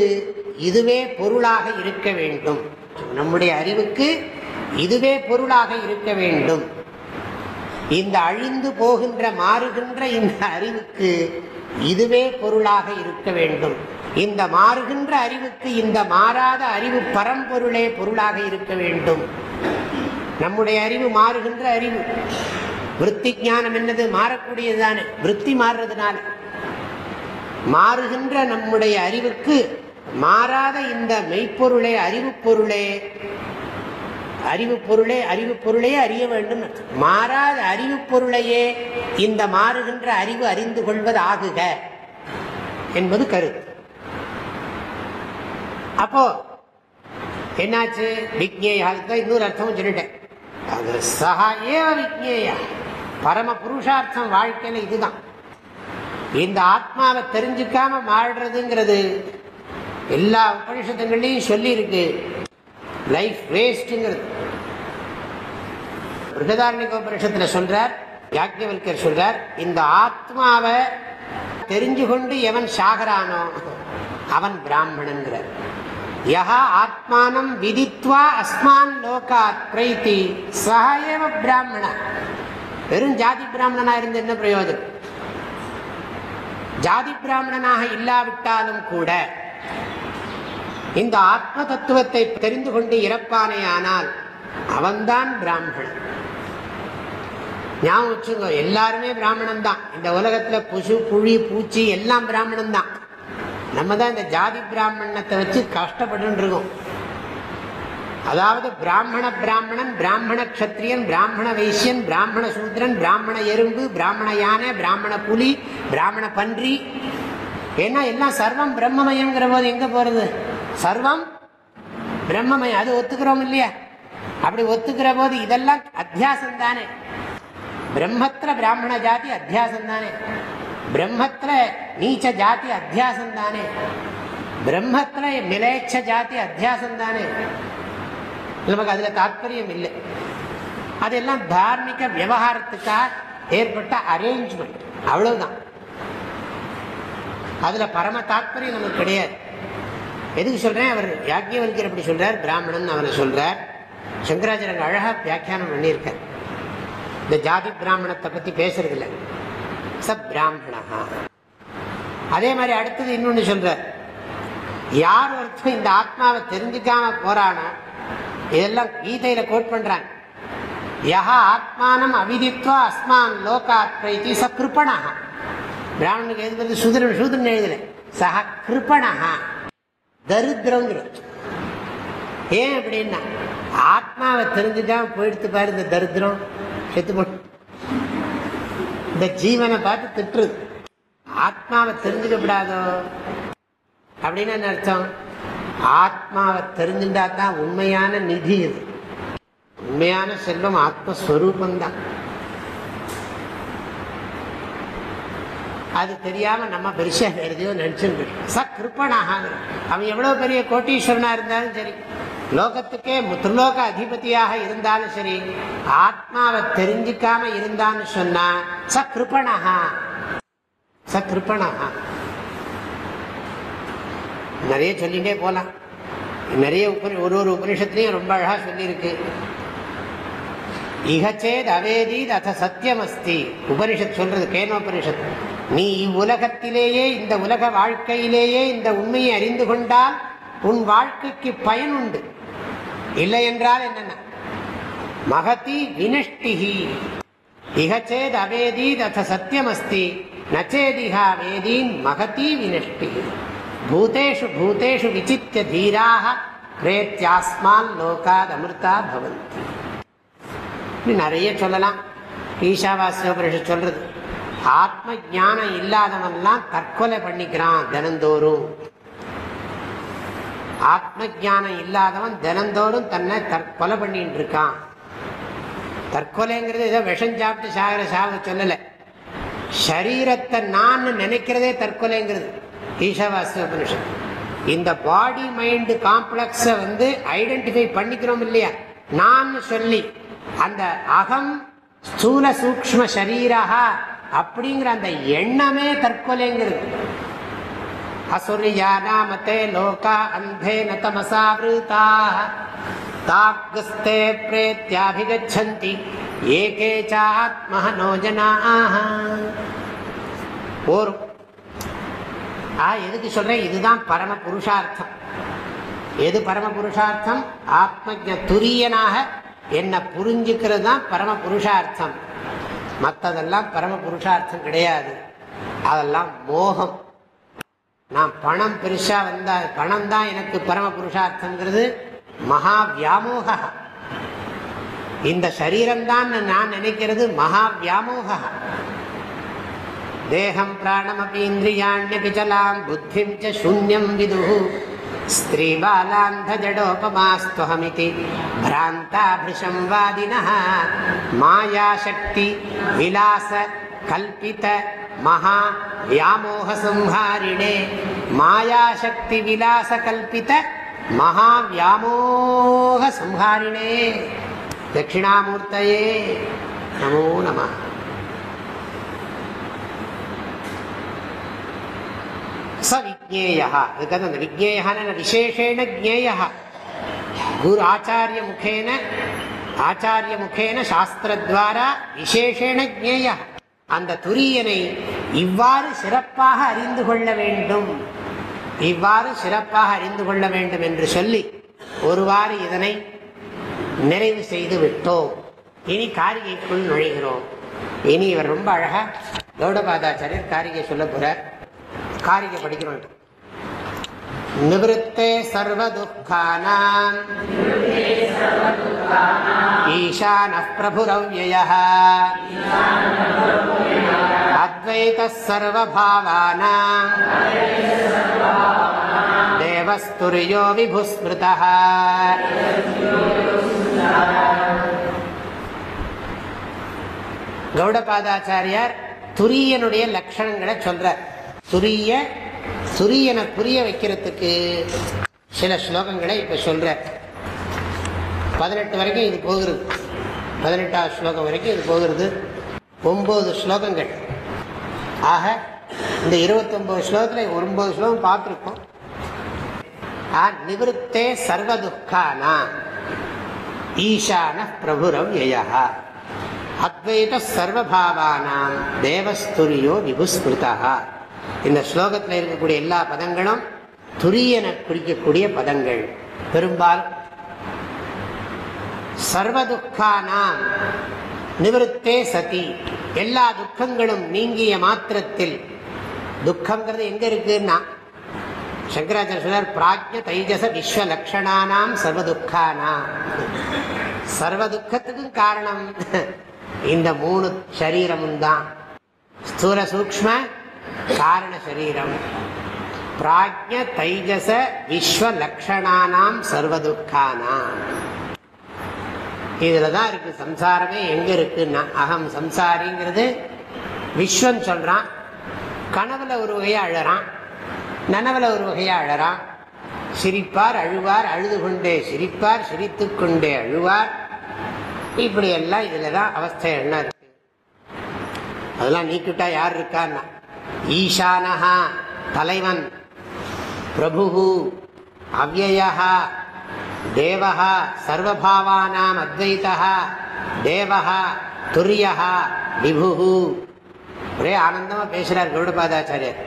இதுவே பொருளாக இருக்க வேண்டும். நம்முடைய அறிவுக்கு இதுவே பொருளாக இருக்க வேண்டும். இந்த அழிந்து போகின்ற மாறுகின்ற இந்த அறிவுக்கு இதுவே பொருளாக இருக்க வேண்டும். இந்த மாறுகின்ற அறிவுக்கு இந்த மாறாத அறிவு பரம்பொருளே பொருளாக இருக்க வேண்டும். நம்முடைய அறிவு மாறுகின்ற அறிவு. விற்பி ஞானம் என்னது? மாறக்கூடியதுதானே. விற்பி மாறுறதுனால. மாறுகின்ற நம்முடைய அறிவுக்கு மாறாத இந்த மெய்ப்பொருளே அறிவு பொருளே. அறிவு பொருளே அறிவு பொருளையே அறிய வேண்டும். மாறாத அறிவு பொருளையே இந்த மாறுகின்ற அறிவு அறிந்து கொள்வது ஆகுக என்பது கருத்து. அப்போ என்னாச்சு? விக்னேயா இன்னொரு அர்த்தமும் சொல்லிட்டேன். அது சஹா ஏவ விக்னேயா பரம புருஷார்த்தம் வாழ்க்கையில இதுதான். இந்த ஆத்மாவை தெரிஞ்சுக்காம வாழ்றதுங்கிறது எல்லா உபனிஷத்துங்களையும் சொல்லியிருக்கு. லைஃப் வேஸ்ட்ங்கிறது பிரகதாரணிக உபனிஷத்தில் சொல்றார் யாக்கியவல்கர் சொல்றார் இந்த ஆத்மாவை தெரிஞ்சு கொண்டு எவன் சாகரானோ அவன் பிராமணன்கிறார். யா ஆத்மானம் விதித்வா அஸ்மான் லோகாத் பிரைத்தி சகாயேவ பிராமண வெறும் ஜாதி பிராமணனா இருந்து என்ன பிரயோஜனம் ஜாதி பிராமணனாக இல்லாவிட்டாலும் கூட இந்த ஆத்ம தத்துவத்தை தெரிந்து கொண்டு இறப்பானே ஆனால் அவன்தான் பிராமணன் ஞாபகம் வச்சுங்க எல்லாருமே பிராமணன் தான் இந்த உலகத்துல புசு புழி பூச்சி எல்லாம் பிராமணன் தான் நம்ம தான் இந்த ஜாதி பிராமணத்தை வச்சு கஷ்டப்பட்டுருக்கோம் அதாவது பிராமண பிராமணன் பிராமண கஷத்திரியன் பிராமண வைசியன் பிராமண சூத்திரன் பிராமண எறும்பு பிராமண யானை பிராமண புலி பிராமண பன்றி. ஏன்னா எல்லாம் சர்வம் பிரம்மமயங்கிற போது எங்க போறது? சர்வம் பிரம்மமயம். அது ஒத்துக்கிறோம் இல்லையா? அப்படி ஒத்துக்கிற போது இதெல்லாம் அத்தியாசம் தானே பிரம்மத்திர பிராமண ஜாதி அத்தியாசம் தானே பிரம்மத்துல நீச்ச ஜாதி அத்தியாசம் தானே பிரம்மத்திர மிலேச்ச ஜாதி அத்தியாசம் தானே நமக்கு அதுல தாற்பயம் இல்லை அதெல்லாம் தார்மிக விவகாரத்துக்காக ஏற்பட்ட அரேஞ்ச்மெண்ட் அவ்வளவுதான் அதுல பரம தாற்பயம் நமக்கு கிடையாது எதுக்கு சொல்றேன்? அவர் யாக்கியவல்கியர் அப்படி சொல்றார் பிராமணன் அவரை சொல்றார். சங்கராச்சாரங்க அழகா வியாக்கியானம் பண்ணியிருக்கார். இந்த ஜாதி பிராமணத்தை பத்தி பேசுறதில்லை. ச பிராமணா அதே மாதிரி அடுத்தது இன்னொன்று சொல்ற யார் ஒருத்தர் இந்த ஆத்மாவை தெரிஞ்சுக்காம போறானா இதெல்லாம் கீதையில கோட் பண்றாங்க. யஹா ஆத்மானம் அவிதித்வா அஸ்மான் லோகாத் பிரைத்தி ச கிருப்பணா பிராமணனுக்கு எழுதுறது சுதரன் சூதரன் எழுதல சஹ கிருப்பணா தரித்திரங்கிற. ஏன் அப்படின்னா ஆத்மாவை தெரிஞ்சுதான் போயிடுத்து பாரு இந்த தரித்திரம் செத்து போட்டு இந்த ஜீவனை பார்த்து திட்டுறது. ஆத்மாவை தெரிஞ்சுக்கப்படாதோ அப்படின்னு என்ன அர்த்தம்? ஆத்மாவை தெரிஞ்சுட்டா தான் உண்மையான நிதி இது. உண்மையான செல்வம் ஆத்மஸ்வரூபந்தான் அது தெரியாம நம்ம பெருசா எழுதியோ நினைச்சுட்டு ச கிருப்பனாக அவன் எவ்வளவு பெரிய கோட்டீஸ்வரனா இருந்தாலும் சரி. லோகத்துக்கே திருலோக அதிபதியாக இருந்தாலும் சரி ஆத்மாவை தெரிஞ்சிக்காம இருந்தான்னு சொன்னா ச கிருப்பணஹா ச கிருப்பணஹா நிறைய சொல்லிட்டே போலாம். நிறைய உபரி ஒரு ஒரு உபனிஷத்துலையும் ரொம்ப அழகா சொல்லியிருக்கு. இகச்சேத் அவேதீத் அத சத்தியம் அஸ்தி உபனிஷத் சொல்றது கேனோபனிஷத். நீ இவ்வுலகத்திலேயே இந்த உலக வாழ்க்கையிலேயே இந்த உண்மையை அறிந்து கொண்டால் உன் வாழ்க்கைக்கு பயன் உண்டு இல்லை என்றால் என்னென்ன? மகதி வினஷ்டிஹி. இகச்சேத் அவேதி அத சத்தியமஸ்தி. நச்சேதிஹா வேதீன் மகதி வினஷ்டி பூதேஷு பூதேஷு விசித்திய தீராக பிரேத்தியாஸ்மான் லோகாத் அமிர்தா பவந்தி. இப்படி நிறைய சொல்லலாம். ஈஷாவாசியோபரிஷம் சொல்றது. ஆத்ம ஜானம் இல்லாதவன்லாம் தற்கொலை பண்ணிக்கிறான் தினந்தோறும். ஆத்ம ஜானம் இல்லாதவன் தினந்தோறும் தன்னை தற்கொலை பண்ணிட்டு இருக்கான் தற்கொலைங்கிறது ஏதோ விஷம் சாப்பிட்டு சாகிற சாக சொல்லல. சரீரத்தை நான் நினைக்கிறதே தற்கொலைங்கிறது. ஈஷாவாசிய இந்த பாடி மைண்டு காம்ப்ளெக்ஸை வந்து ஐடென்டிஃபை பண்ணிக்கிறோம் இல்லையா? நான் சொல்லி அந்த அகம் ஸ்தூல சூக்ம சரீரா அப்படிங்கிற அந்த எண்ணமே தற்கொலைங்கிறது. அசுரியானாமத்தே லோகா அந்தேன தமசாவிருதா தாக்குஸ்தே பிரேத்தியாபிகச்சந்தி ஏகே சாத்மஹனோ ஜனாஹ போரும் ஆ எதுக்கு சொல்றேன்? இதுதான் பரம புருஷார்த்தம் எது பரம புருஷார்த்தம் ஆத்மஜ துரியனாக என்ன புரிஞ்சுக்கிறது தான் பரம புருஷார்த்தம் மற்றதெல்லாம் பரம புருஷார்த்தம் கிடையாது. அதெல்லாம் மோகம். நான் பணம் பெருசா வந்தா பணம் தான் எனக்கு பரம புருஷார்த்தம்ங்கிறது மகா வியாமோக இந்த சரீரம் தான் நான் நினைக்கிறது மகா வியாமோக தேகம் பிராணம் அப்படி ஜலாம் புத்திம் ச சூன்யம் விது ஜடோபமாஸ்துவமிதி பிராந்தாபிஷம் வாதினः மாயாசக்தி விலாச கல்பித மகா வியாமோக சம்ஹாரிணே மாயாசக்தி விலாச கல்பித மகா வியாமோக சம்ஹாரிணே. தட்சிணாமூர்த்தயே நமோ நம. ச விஜேய அதுக்காக அந்த விஜேயான விசேஷேன ஜேய குரு ஆச்சாரிய முகேன ஆச்சாரிய முகேன சாஸ்திரத்வாரா விசேஷேன அந்த துரியனை இவ்வாறு சிறப்பாக அறிந்து கொள்ள வேண்டும். இவ்வாறு சிறப்பாக அறிந்து கொள்ள வேண்டும் என்று சொல்லி ஒருவாறு இதனை நிறைவு செய்து விட்டோம். இனி காரிகைக்குள் நுழைகிறோம். இனி இவர் ரொம்ப அழகா கௌடபாதாச்சாரியர் காரிகை சொல்ல போற காரிகை படிக்கிறோம் நிவத்தே சர்வதுக்கானாம் ஈசான பிரபுரவ்யய அத்வைத சர்வபாவானாம் தேவஸ்துரியோ விபுஸ்மிருதா கௌடபாதாச்சாரியார் துரியனுடைய லட்சணங்களை சொல்றார் துரிய துரியனை புரிய வைக்கிறதுக்கு சில ஸ்லோகங்களை இப்ப சொல்ற. பதினெட்டு வரைக்கும் இது போகிறது. பதினெட்டாவது ஸ்லோகம் வரைக்கும் இது போகிறது. ஒன்பது ஸ்லோகங்கள். ஆக இந்த இருபத்தொம்பது ஸ்லோகத்தில் ஒன்பது ஸ்லோகம் பார்த்துருக்கோம். நிவத்தே சர்வதுக்கானா ஈசான பிரபுரவ்யா அத்வைத சர்வபாவானாம் தேவஸ்துரியோ விபுஸ்மிருதா. இந்த ஸ்லோகத்தில் இருக்கக்கூடிய எல்லா பதங்களும் துரியன குறிக்கக்கூடிய பதங்கள். பெரும்பாலும் சர்வதுக்கானாம் நிவத்தே சதி. எல்லா துக்கங்களும் நீங்கிய மாத்திரத்தில். துக்கங்கிறது எங்க இருக்குன்னா சங்கராச்சாரிய சொல்றார் பிராஜ்ய தைஜச விஸ்வலக்ஷணானாம் சர்வதுக்கானாம். சர்வ துக்கத்துக்கும் காரணம் இந்த மூணு சரீரமும் தான் ஸ்தூல சூக்ம காரண சரீரம். பிராஜ்ய தைஜச விஸ்வ லக்ஷணானாம் சர்வதுக்கானாம் இதுல தான் இருக்கு சம்சாரமே எங்க இருக்குன்னா அகம் சம்சாரிங்கிறது விஸ்வம் சொல்றான். கனவுல ஒரு வகையா அழறான். நனவுல ஒரு வகையா அழறான். சிரிப்பார் அழுவார் அழுது கொண்டே சிரிப்பார் சிரித்து கொண்டே அழுவார். இப்படி எல்லாம் இதுல தான் அவஸ்தை என்ன இருக்கு? அதெல்லாம் நீக்கிட்டா யார் இருக்கான்னா? ஈசானஹா தலைவன். பிரபு அவ்வயா தேவா சர்வபாவானாம் அத்வைதா தேவா துரியா விபு ஒரே ஆனந்தமாக பேசுகிறார் கௌடபாதாச்சாரியர்.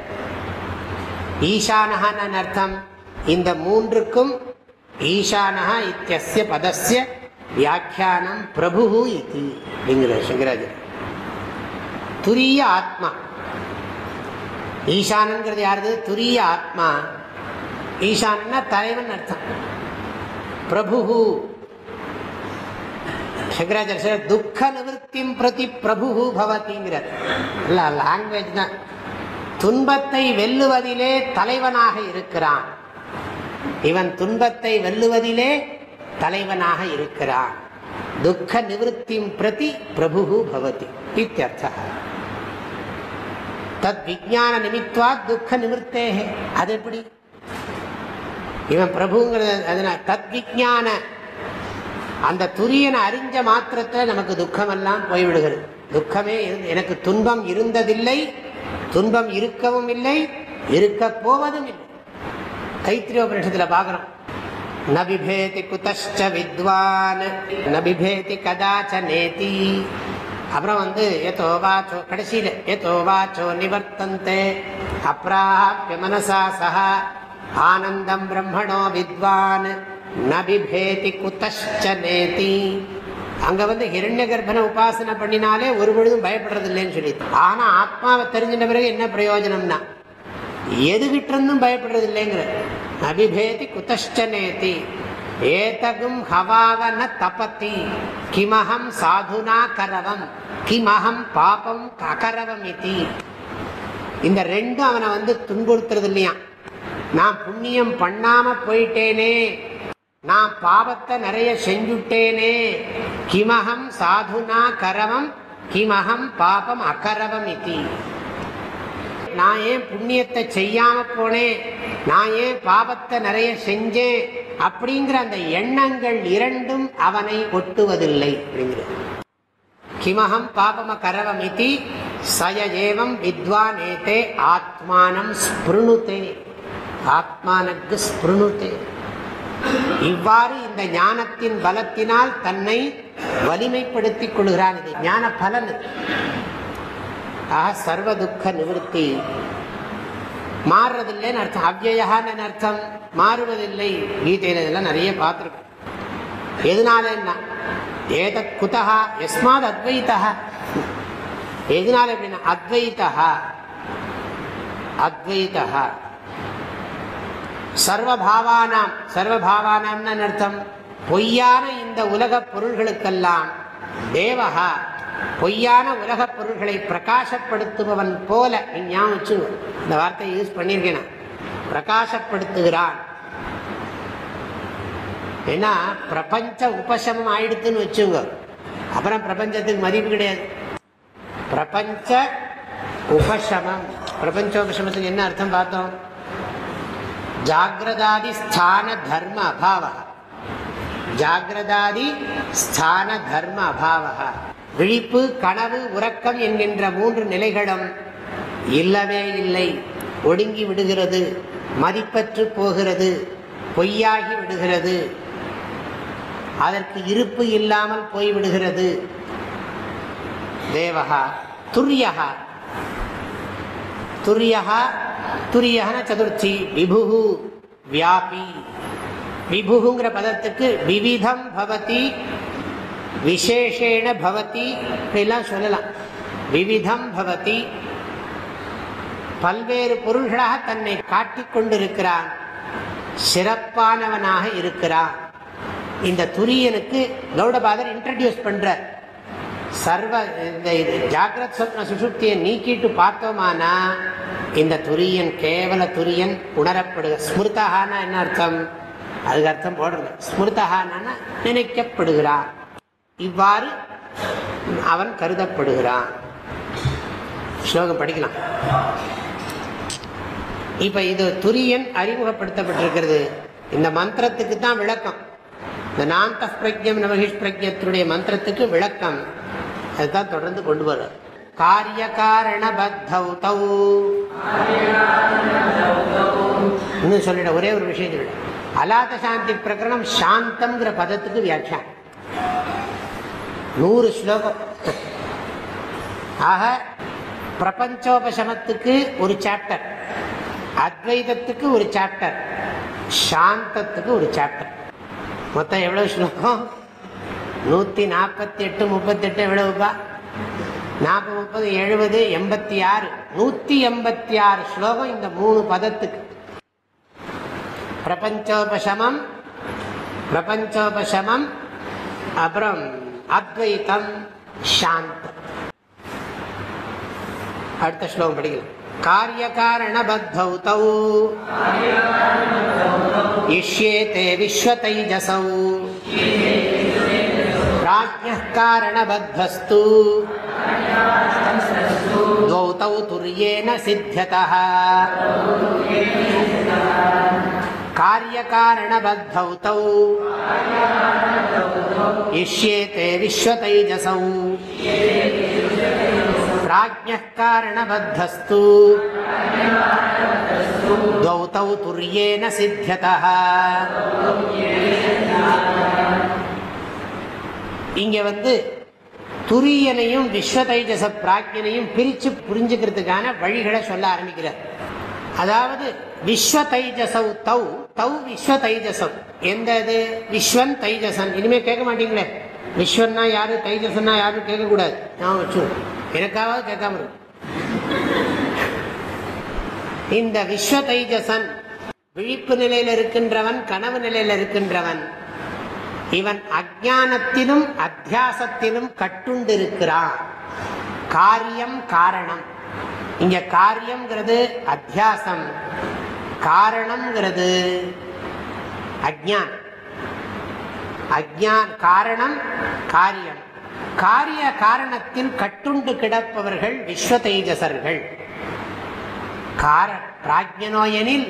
ஈசானஹான்னு அர்த்தம் இந்த மூன்றுக்கும் ஈசானஹா இத்தியசிய பதசிய வியாக்கியானம் பிரபு இது அப்படிங்கிற சங்கராஜர் துரிய ஆத்மா. ஈசானங்கிறது யாருது? துரிய ஆத்மா. ஈசானா தலைவன் அர்த்தம். பிரபு சங்கராச்சாரிய துக்க நிவர்த்தி பிரதி பிரபு பவதிங்கிறார். லாங்குவேஜ் தான். துன்பத்தை வெல்லுவதிலே தலைவனாக இருக்கிறான். இவன் துன்பத்தை வெல்லுவதிலே தலைவனாக இருக்கிறான். துக்க நிவத்தி பிரதி பிரபு பவதி. இத்தியர்த்த தத் விஜான நிமித்வா துக்க நிமித்தேகே அது எப்படி? இவன் பிரபுங்கிறது அதனால தத் விஜான அந்த துரியனை அறிஞ்ச மாத்திரத்தில் நமக்கு துக்கமெல்லாம் போய்விடுகிறது. துக்கமே எனக்கு துன்பம் இருந்ததில்லை துன்பம் இருக்கவும் இல்லை இருக்க போவதும் இல்லை. தைத்திரியோபனிஷத்துல பார்க்குறோம். நபிபேதி குதஷ்ட வித்வான் நபிபேதி கதாச்ச நேதி. அப்புறம் வந்து ஏதோ வாச்சோ கடைசியில் எதோ வாச்சோ நிவர்த்தந்தே. அப்ராபிய மனசா சக ஆனந்தம் பிரம்மணோ வித்வான் நபிபேதி குதஷ்ட நேதி. அங்க வந்து ஹிரண்ய கர்ப்பனை உபாசனை பண்ணினாலே ஒரு பொழுதும் பயப்படுறது இல்லைன்னு சொல்லி ஆனா ஆத்மாவை தெரிஞ்சிட்ட பிறகு என்ன பிரயோஜனம்னா எதுகிட்ட இருந்தும் பயப்படுறது இல்லைங்கிற அபிபேதி நேத்தி ஏதகும் ஹவாவன தபத்தி. கிமஹம் சாதுனா கரவம். கிமகம் பாபம் அகரவம் இதி. இந்த ரெண்டும் அவனை வந்து துன்புறுத்துறது இல்லையா நான் புண்ணியம் பண்ணாம போயிட்டேனே. நான் பாவத்தை நிறைய செஞ்சுட்டேனே. கிமகம் சாதுனா கரவம். கிமகம் பாபம் அகரவம் இதி. நான் ஏன் புண்ணியத்தை செய்யாம போனேன்? நான் ஏன் பாபத்தை நிறைய செஞ்சேன்? அப்படிங்கிற அந்த எண்ணங்கள் இரண்டும் அவனை ஒட்டுவதில்லை அப்படிங்கிறது. கிமகம் பாபம கரவமிதி சய ஏவம் வித்வானேதே ஆத்மானம் ஸ்பிருணுதே. ஆத்மானக்கு ஸ்பிருணுதே. இவ்வாறு இந்த ஞானத்தின் பலத்தினால் தன்னை வலிமைப்படுத்திக் கொள்கிறான். இது ஞான பலன் ஆக சர்வ துக்க நிவர்த்தி மாறுறதில்லைன்னு அர்த்தம் அவ்வயான்னு அர்த்தம் மாறுவதில்லை கீதையில இதெல்லாம் நிறைய பார்த்துருக்கோம் எதனால என்ன ஏதத் குதா எஸ்மாத் அத்வைத்தா எதனால எப்படின்னா அத்வைத்தா அத்வைத்தா சர்வபாவானாம் சர்வபாவானாம்னு அர்த்தம் பொய்யான இந்த உலக பொருள்களுக்கெல்லாம் தேவகா பொய்யான உலக பொருள்களை பிரகாசப்படுத்துபவன் போல ஞாபகம் வச்சுங்க இந்த வார்த்தையை யூஸ் பண்ணியிருக்கேன் நான். பிரகாசப்படுத்துகிறான். ஏன்னா பிரபஞ்ச உபசமம் ஆயிடுத்துன்னு வச்சுங்க அப்புறம் பிரபஞ்சத்துக்கு மதிப்பு கிடையாது. பிரபஞ்ச உபசமம். பிரபஞ்சோபசமத்துக்கு என்ன அர்த்தம் பார்த்தோம்? ஜாகிரதாதி ஸ்தான தர்ம அபாவ ஜாகிரதாதி ஸ்தான தர்ம அபாவா விழிப்பு கனவு உறக்கம் என்கின்ற மூன்று நிலைகளும் இல்லவே இல்லை. ஒடுங்கி விடுகிறது மதிப்பற்று போகிறது பொய்யாகி விடுகிறது. அதற்கு இருப்பு இல்லாமல் போய்விடுகிறது. தேவகா துரியகா. துரியகா துரியகன சதுர்த்தி விபுகு வியாபி. விபுகுங்கிற பதத்துக்கு விவிதம் பவதி விசேஷேண பவதி இப்படிலாம் சொல்லலாம். விவிதம் பவதி. பல்வேறு பொருள்களாக தன்னை காட்டிக் கொண்டிருக்கிறான். சிறப்பானவனாக இருக்கிறான். இந்த துரியனுக்கு கௌடபாதர் இன்ட்ரடியூஸ் பண்றார். சர்வ இந்த இது ஜாகிரத் சொப்ன சுசுப்தியை நீக்கிட்டு பார்த்தோமானா இந்த துரியன் கேவல துரியன் உணரப்படுக. ஸ்மிருதகானா என்ன அர்த்தம்? அதுக்கு அர்த்தம் போடுறது. ஸ்மிருதகானா நினைக்கப்படுகிறான். இவ்வாறு அவன் கருதப்படுகிறான். ஸ்லோகம் படிக்கலாம். இப்ப இது துரியன் அறிமுகப்படுத்தப்பட்டிருக்கிறது. இந்த மந்திரத்துக்கு தான் விளக்கம். இந்த நாந்த பிரஜம் நமகிஷ் பிரஜத்தினுடைய மந்திரத்துக்கு விளக்கம். அதுதான் தொடர்ந்து கொண்டு வரும் காரிய காரண பத்தௌ தௌ இன்னும் சொல்லிட ஒரே ஒரு விஷயம் சொல்லிட அலாத சாந்தி பிரகரணம் சாந்தம்ங்கிற பதத்துக்கு வியாக்கியம் நூறு ஸ்லோகம். ஆக பிரபஞ்சோபசமத்துக்கு ஒரு சாப்டர் அத்வைதத்துக்கு ஒரு சாப்டர் சாந்தத்துக்கு ஒரு சாப்டர் மொத்தம் எவ்வளவு ஸ்லோகம்? நூற்றி நாற்பத்தி எட்டு முப்பத்தெட்டு எவ்வளவுப்பா? நாற்பது முப்பது எழுபது எண்பத்தி ஆறு நூற்றி எண்பத்தி ஆறு ஸ்லோகம் இந்த மூணு பதத்துக்கு. பிரபஞ்சோபசமம் பிரபஞ்சோபசமம் அப்புறம் அத்வைத்தம் சாந்தம் அடுத்த ஸ்லோகம் படிக்கலாம் காரிய காரண பத்தௌ தௌ இஷ்யேதே விஸ்வதைஜசௌ राज्ञः कारणबद्धस्तु द्वौ तौ तुर्येण सिद्ध्यतः कार्यकारणबद्धौ तौ इष्येते विश्वतैजसौ राज्ञः कारणबद्धस्तु द्वौ तौ तुर्येण सिद्ध्यतः இங்க வந்து துரியனையும் விஸ்வதைஜச பிராக்யனையும் பிரிச்சு புரிஞ்சுக்கிறதுக்கான வழிகளை சொல்ல ஆரம்பிக்கிறார் அதாவது விஸ்வ தைஜசௌ தௌ தௌ விஸ்வ தைஜசம் எந்த இது விஸ்வன் தைஜசன் இனிமே கேட்க மாட்டீங்களே விஸ்வன்னா யாரு? தைஜசன்னா யாரும் கேட்கக்கூடாது. நான் வச்சுருவோம் எனக்காவது கேட்காம இருக்கும் இந்த விஸ்வ தைஜசன் விழிப்பு நிலையில் இருக்கின்றவன் கனவு நிலையில் இருக்கின்றவன். இவன் அஜானத்திலும் அத்தியாசத்திலும் கட்டுண்டிருக்கிறான். காரியம் காரணம். இங்க காரியம்ங்கிறது அத்தியாசம். காரணம்ங்கிறது அஜான் அஜான் காரணம் காரியம். காரிய காரணத்தில் கட்டுண்டு கிடப்பவர்கள் விஸ்வ தேஜசர்கள் கார பிராஜ்யனோயனில்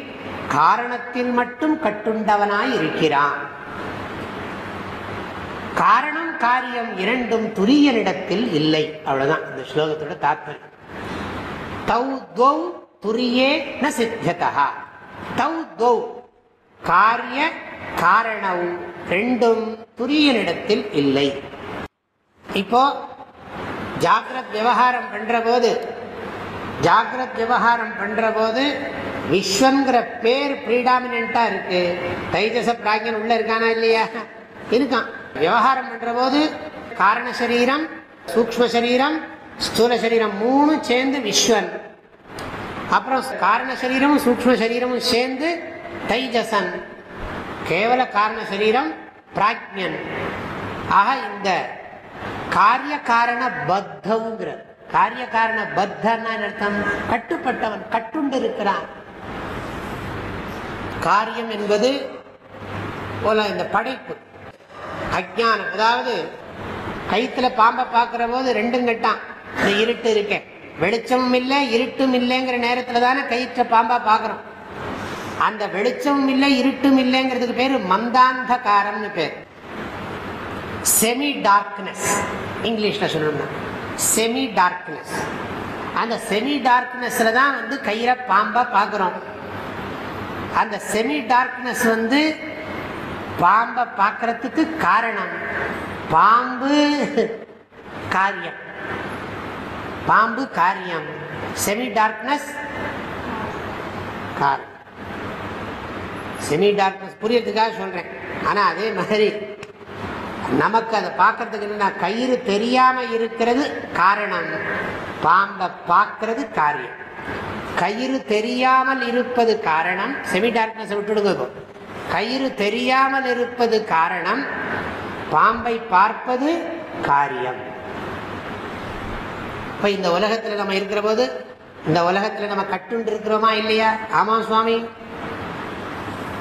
காரணத்தில் மட்டும் கட்டுண்டவனாய் இருக்கிறான் காரணம் காரியம் இரண்டும் துரியனிடத்தில் இல்லை. அவ்வளவுதான். இந்த ஸ்லோகத்தோட தாத்பரியம். தௌ துவௌ துரியே ந சித்தியதா தௌ தௌ காரிய காரணம் ரெண்டும் துரியனிடத்தில் இல்லை. இப்போ ஜாகிரத் விவகாரம் பண்ற போது ஜாகிரத் விவகாரம் பண்ற போது விஸ்வங்கிற பேர் ப்ரீடாமினா இருக்கு. தைஜச பிராஜ்யன் உள்ள இருக்கானா இல்லையா? இருக்கான். விவகாரம் பண்ற போது காரண சரீரம் சூக்ம சரீரம் ஸ்தூல சரீரம் மூணு சேர்ந்து விஸ்வன். அப்புறம் காரண சரீரமும் சூக்ம சரீரமும் சேர்ந்து தைஜசன் கேவல காரண சரீரம் பிராஜ்யன் ஆக இந்த காரிய காரண பத்தவுங்கிற காரிய காரண பத்தன்னா அர்த்தம்? கட்டுப்பட்டவன் கட்டுண்டு இருக்கிறான் காரியம் என்பது போல இந்த படைப்பு. அஜானம் அதாவது கைத்துல பாம்பை பார்க்கிற போது ரெண்டும் கட்டான். இந்த இருட்டு இருக்கேன் வெளிச்சமும் இல்லை இருட்டும் இல்லைங்கிற நேரத்தில் தானே கயிற்ற பாம்பா பார்க்குறோம் அந்த வெளிச்சமும் இல்லை இருட்டும் இல்லைங்கிறதுக்கு பேர் மந்தாந்தகாரம்னு பேர். செமி டார்க்னஸ் இங்கிலீஷில் சொல்லணும்னா செமி டார்க்னஸ் அந்த செமி டார்க்னஸில் தான் வந்து கயிறை பாம்பா பார்க்குறோம் அந்த செமி டார்க்னஸ் வந்து பாம்பை பார்க்கறதுக்கு காரணம். பாம்பு காரியம். பாம்பு காரியம். செமி டார்க்னஸ் கார். செமி டார்க்னஸ் புரியறதுக்காக சொல்றேன். ஆனா அதே மாதிரி நமக்கு அதை பார்க்கறதுக்கு என்ன கயிறு தெரியாம இருக்கிறது காரணம். பாம்பை பார்க்கறது காரியம். கயிறு தெரியாமல் இருப்பது காரணம். செமி டார்க்னஸ் விட்டுடுங்க இப்போ. கயிறு தெரியாமல் இருப்பது காரணம். பாம்பை பார்ப்பது காரியம். இப்ப இந்த உலகத்துல நம்ம இருக்கிற போது இந்த உலகத்துல நம்ம கட்டுண்டு இருக்கிறோமா இல்லையா? ஆமா சுவாமி.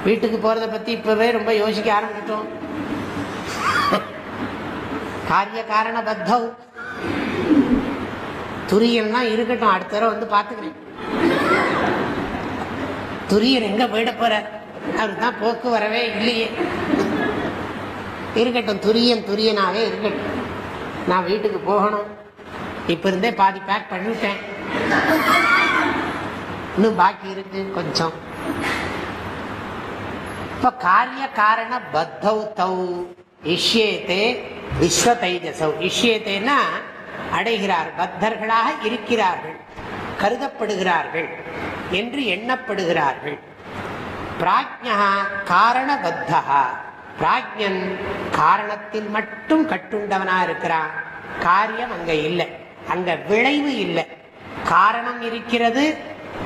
வீட்டுக்கு போறத பத்தி இப்பவே ரொம்ப யோசிக்க ஆரம்பிச்சிட்டோம். காரிய காரண பத்தவ் துரியன்னா இருக்கட்டும் அடுத்த தடவை வந்து பார்த்துக்கிறேன். துரியன் எங்க போயிட போற? அவருக்கு தான் போக்கு வரவே இல்லையே. இருக்கட்டும் துரியன் துரியனாவே இருக்கட்டும். நான் வீட்டுக்கு போகணும். இப்ப இருந்தே பாதி பேக் பண்ணிவிட்டேன் இன்னும் பாக்கி இருக்கு கொஞ்சம். இப்ப காரிய காரண பத்தௌ தௌ இஷ்யேத்தே விஸ்வ தைஜசௌ இஷ்யேத்தேன்னா அடைகிறார் பத்தர்களாக இருக்கிறார்கள் கருதப்படுகிறார்கள் என்று எண்ணப்படுகிறார்கள். பிராஜ்யா காரணபத்தா பிராஜ்யன் காரணத்தில் மட்டும் கட்டுண்டவனா இருக்கிறான். காரியம் அங்க இல்லை. அந்த விளைவு இல்லை. காரணம் இருக்கிறது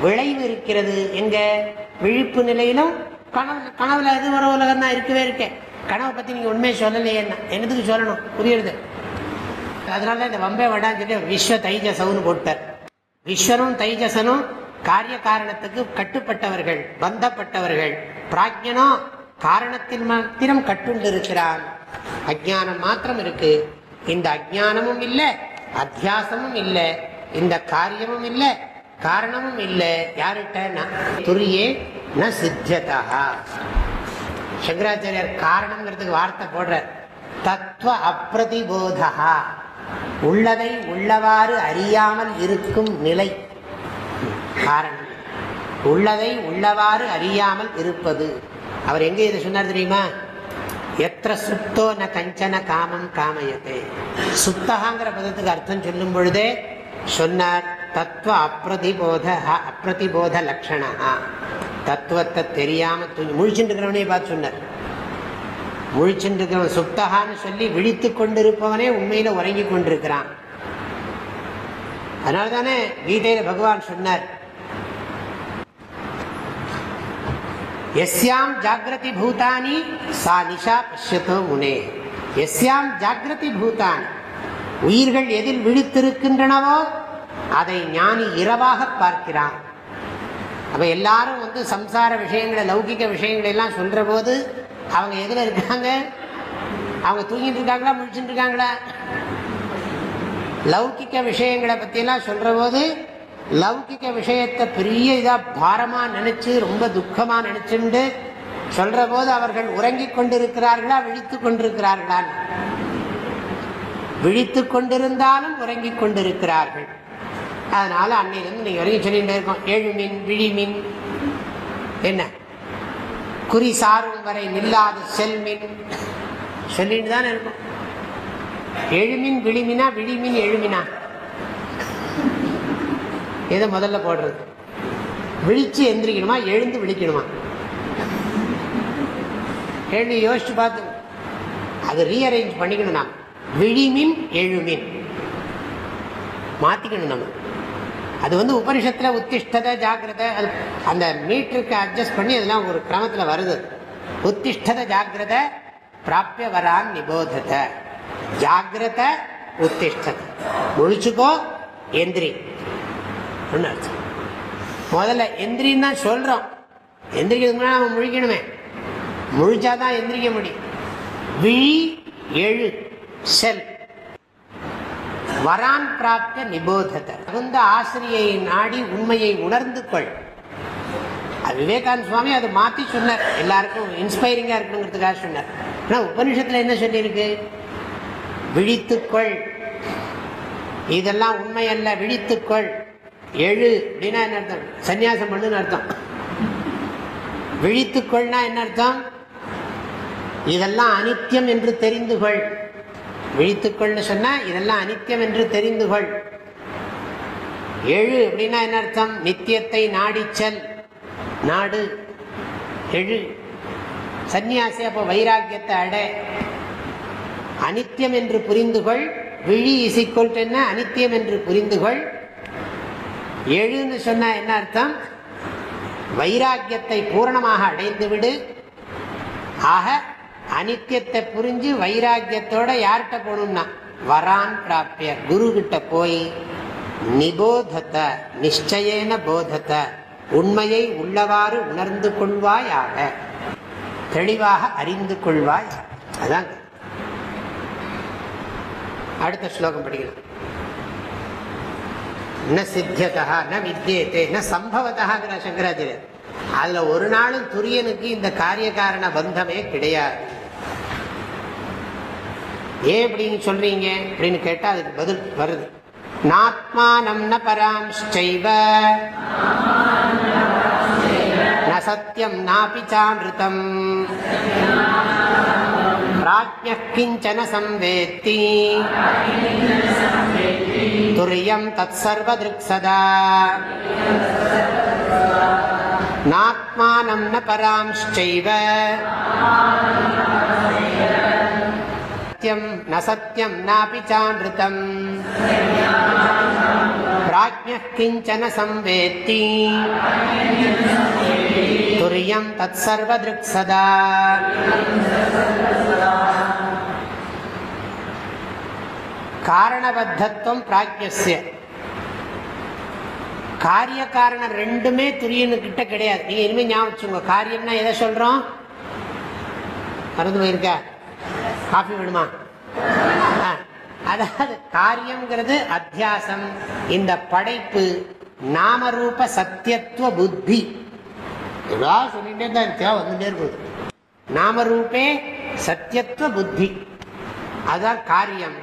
விளைவு இருக்கிறது. எங்க? விழிப்பு நிலையிலும் கனவு கனவுல எது ஒரு உலகம் தான் இருக்கவே இருக்கேன் கனவை பத்தி நீங்க உண்மையை சொல்லலையே என்ன என்னதுக்கு சொல்லணும்? புரியுறது? அதனால இந்த வம்பே வடான்னு சொல்லி விஸ்வ தைஜசவுன்னு போட்டார். விஸ்வனும் தைஜசனும் காரிய காரணத்துக்கு கட்டுப்பட்டவர்கள் பந்தப்பட்டவர்கள். பிராஜ்யனோ காரணத்தின் மாத்திரம் கட்டுண்டு இருக்கிறான் அஜானம் மாத்திரம் இருக்கு. இந்த அஜானமும் இல்லை அத்தியாசமும் இல்லை. இந்த காரியமும் இல்லை. காரணமும் இல்லை. யார்கிட்ட? துரியே ந சித்தியதா. சங்கராச்சாரியார் காரணம்ங்கிறதுக்கு வார்த்தை போடுறார். தத்துவ அப்பிரதிபோதா. உள்ளதை உள்ளவாறு அறியாமல் இருக்கும் நிலை. காரணம். உள்ளதை உள்ளவாறு அறியாமல் இருப்பது. அவர் எங்கே இதை சொன்னார் தெரியுமா? எத்திர சுத்தோ ந கஞ்சன காமம் காமயத்தே சுத்தகாங்கிற பதத்துக்கு அர்த்தம் சொல்லும் பொழுதே சொன்னார் தத்துவ அப்பிரதிபோத அப்பிரதிபோத லட்சணா தத்துவத்தை தெரியாம தூங்கி முழிச்சுட்டு இருக்கிறவனே பார்த்து சொன்னார் முழிச்சுட்டு இருக்கிறவன் சுத்தகான்னு சொல்லி விழித்து கொண்டிருப்பவனே உண்மையில உறங்கி கொண்டிருக்கிறான் அதனால தானே கீதையில பகவான் சொன்னார் எஸ்யாம் ஜாகிரதி பூதானி சா நிஷா பஷ்யத்தோ முனே எஸ்யாம் ஜாகிரதி பூதானி உயிர்கள் எதில் விழித்திருக்கின்றனவோ அதை ஞானி இரவாக பார்க்கிறான் அப்போ எல்லாரும் வந்து சம்சார விஷயங்களை லௌகிக விஷயங்களை எல்லாம் சொல்கிற போது அவங்க எதில் இருக்காங்க? அவங்க தூங்கிட்டு இருக்காங்களா முடிச்சுட்டு இருக்காங்களா? லௌகிக்க விஷயங்களை பற்றியெல்லாம் சொல்கிற போது லௌகிக்க விஷயத்தை பெரிய இதா பாரமா நினைச்சு ரொம்ப துக்கமா நினைச்சுண்டு சொல்ற போது அவர்கள் உறங்கிக் கொண்டிருக்கிறார்களா விழித்துக் கொண்டிருக்கிறார்களா விழித்துக் கொண்டிருந்தாலும் உறங்கிக் கொண்டிருக்கிறார்கள். அதனால அன்னையிலிருந்து நீங்க வரைக்கும் சொல்லிட்டு இருக்கோம் எழுமின் விழிமின் என்ன? குறி சாரும் வரை நில்லாது செல்மின் சொல்லிட்டு தான் இருக்கும். எழுமின் விழிமினா விழிமின் எழுமினா எதை முதல்ல போடுறது? விழிச்சு எந்திரிக்கணுமா? எழுந்து விழிக்கணுமா? எழுந்து யோசிச்சு பார்த்து. அது ரீஅரேஞ்ச் பண்ணிக்கணும் நாம் விழிமின் எழுமின். மாத்திக்கணும் நம்ம. அது வந்து உபனிஷத்தில் உத்திஷ்டத ஜாகிரத அது அந்த மீட்டருக்கு அட்ஜஸ்ட் பண்ணி அதெல்லாம் ஒரு கிரமத்தில் வருது. உத்திஷ்டத ஜாகிரத பிராப்பிய வரான் நிபோதத்தை ஜாகிரத உத்திஷ்டத. முழிச்சுக்கோ எந்திரி. அர்த்தம் முதல்ல எந்திரின்னு தான் சொல்கிறோம் எந்திரிக்கிறதுக்கு முன்னாடி நம்ம முழிக்கணுமே. முழிச்சாதான் எந்திரிக்க முடியும். விழி எழு செல். வரான் பிராப்த நிபோதத்தை தகுந்த ஆசிரியை நாடி உண்மையை உணர்ந்து கொள். விவேகானந்த சுவாமி அதை மாற்றி சொன்னார். எல்லாருக்கும் இன்ஸ்பைரிங்கா இருக்கணுங்கிறதுக்காக சொன்னார். ஆனால் உபனிஷத்தில் என்ன சொல்லியிருக்கு? விழித்துக்கொள் இதெல்லாம் உண்மை அல்ல விழித்துக்கொள் எழு அப்படின்னா என்ன அர்த்தம்? சன்னியாசம் பண்ணுன்னு அர்த்தம். விழித்துக்கொள்னா என்ன அர்த்தம்? இதெல்லாம் அனித்தியம் என்று தெரிந்து கொள். விழித்துக்கொள்னு சொன்னால் இதெல்லாம் அனித்தியம் என்று தெரிந்து கொள். எழு அப்படின்னா என்ன அர்த்தம்? நித்தியத்தை நாடிச்சல் நாடு. எழு சன்னியாசி அப்போ வைராக்கியத்தை அட. அனித்தியம் என்று புரிந்து கொள். விழி இசைக்கொள் என்ன? அனித்தியம் என்று புரிந்து கொள். எழுன்னு சொன்னால் என்ன அர்த்தம்? வைராக்கியத்தை பூரணமாக அடைந்து விடு. ஆக அனித்தியத்தை புரிஞ்சு வைராக்கியத்தோட யார்கிட்ட போகணும்னா வரான் பிராப்பிய குரு கிட்ட போய் நிபோதத்த நிச்சயன போதத்த உண்மையை உள்ளவாறு உணர்ந்து கொள்வாயாக. தெளிவாக அறிந்து கொள்வாய் அதான் அடுத்த ஸ்லோகம் படிக்கலாம். ந சித்தியதா ந வித்தியத்தை ந சம்பவத்தகாங்கிற சங்கராச்சாரியர் அதுல ஒரு நாளும் துரியனுக்கு இந்த காரிய காரண பந்தமே கிடையாது. ஏன் அப்படின்னு சொல்றீங்க? அப்படின்னு கேட்டா அதுக்கு பதில் வருது. நாத்மானம் ந பராம்ஷ்டைவ ந சத்தியம் நாபி சாமிருதம் பிராஜ்ய கிஞ்சன சம்வேத்தி துரியம் தத் சர்வதிருக் சதா நாத்மானம் ந பராம்ச்சைவ சத்தியம் ந சத்தியம் நாபி சாமிருதம் பிராஜ்ய பிரியம் தத் சர்வதிருக் சதா காரணபத்தத்துவம் பிராஜ்யசிய காரிய காரணம் ரெண்டுமே துரியனு கிட்ட கிடையாது. நீங்க இனிமே ஞாபகம் வச்சுங்க காரியம்னா எதை சொல்றோம்? மறந்து போயிருக்க? காஃபி வேணுமா? ஆ, அதாவது காரியம்ங்கிறது அத்தியாசம். இந்த படைப்பு நாமரூப சத்தியத்துவ புத்தி. ஏதாவது சொல்லிகிட்டே தான் இருக்கா வந்துட்டே இருக்குது நாமரூபே சத்தியத்துவ புத்தி. அதுதான் காரியம்.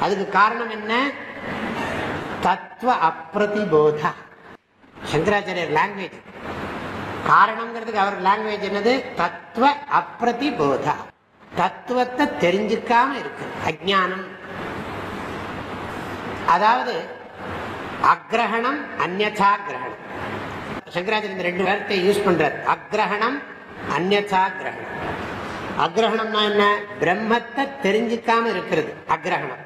அதுக்கு காரணம் என்ன? தத்துவ அப்பிரதிபோதா. சங்கராச்சாரியர் லாங்குவேஜ் காரணம்ங்கிறதுக்கு அவர் லாங்குவேஜ் என்னது? தத்துவ அப்பிரதிபோதா. தத்துவத்தை தெரிஞ்சுக்காம இருக்கு. அஜானம் அதாவது அக்ரஹணம் அந்நா கிரகணம். சங்கராச்சாரிய இந்த ரெண்டு வார்த்தை யூஸ் பண்றார். அக்ரஹணம் அந்நா கிரகணம். அக்ரஹணம்னா என்ன? பிரம்மத்தை தெரிஞ்சுக்காம இருக்கிறது அக்ரஹணம்.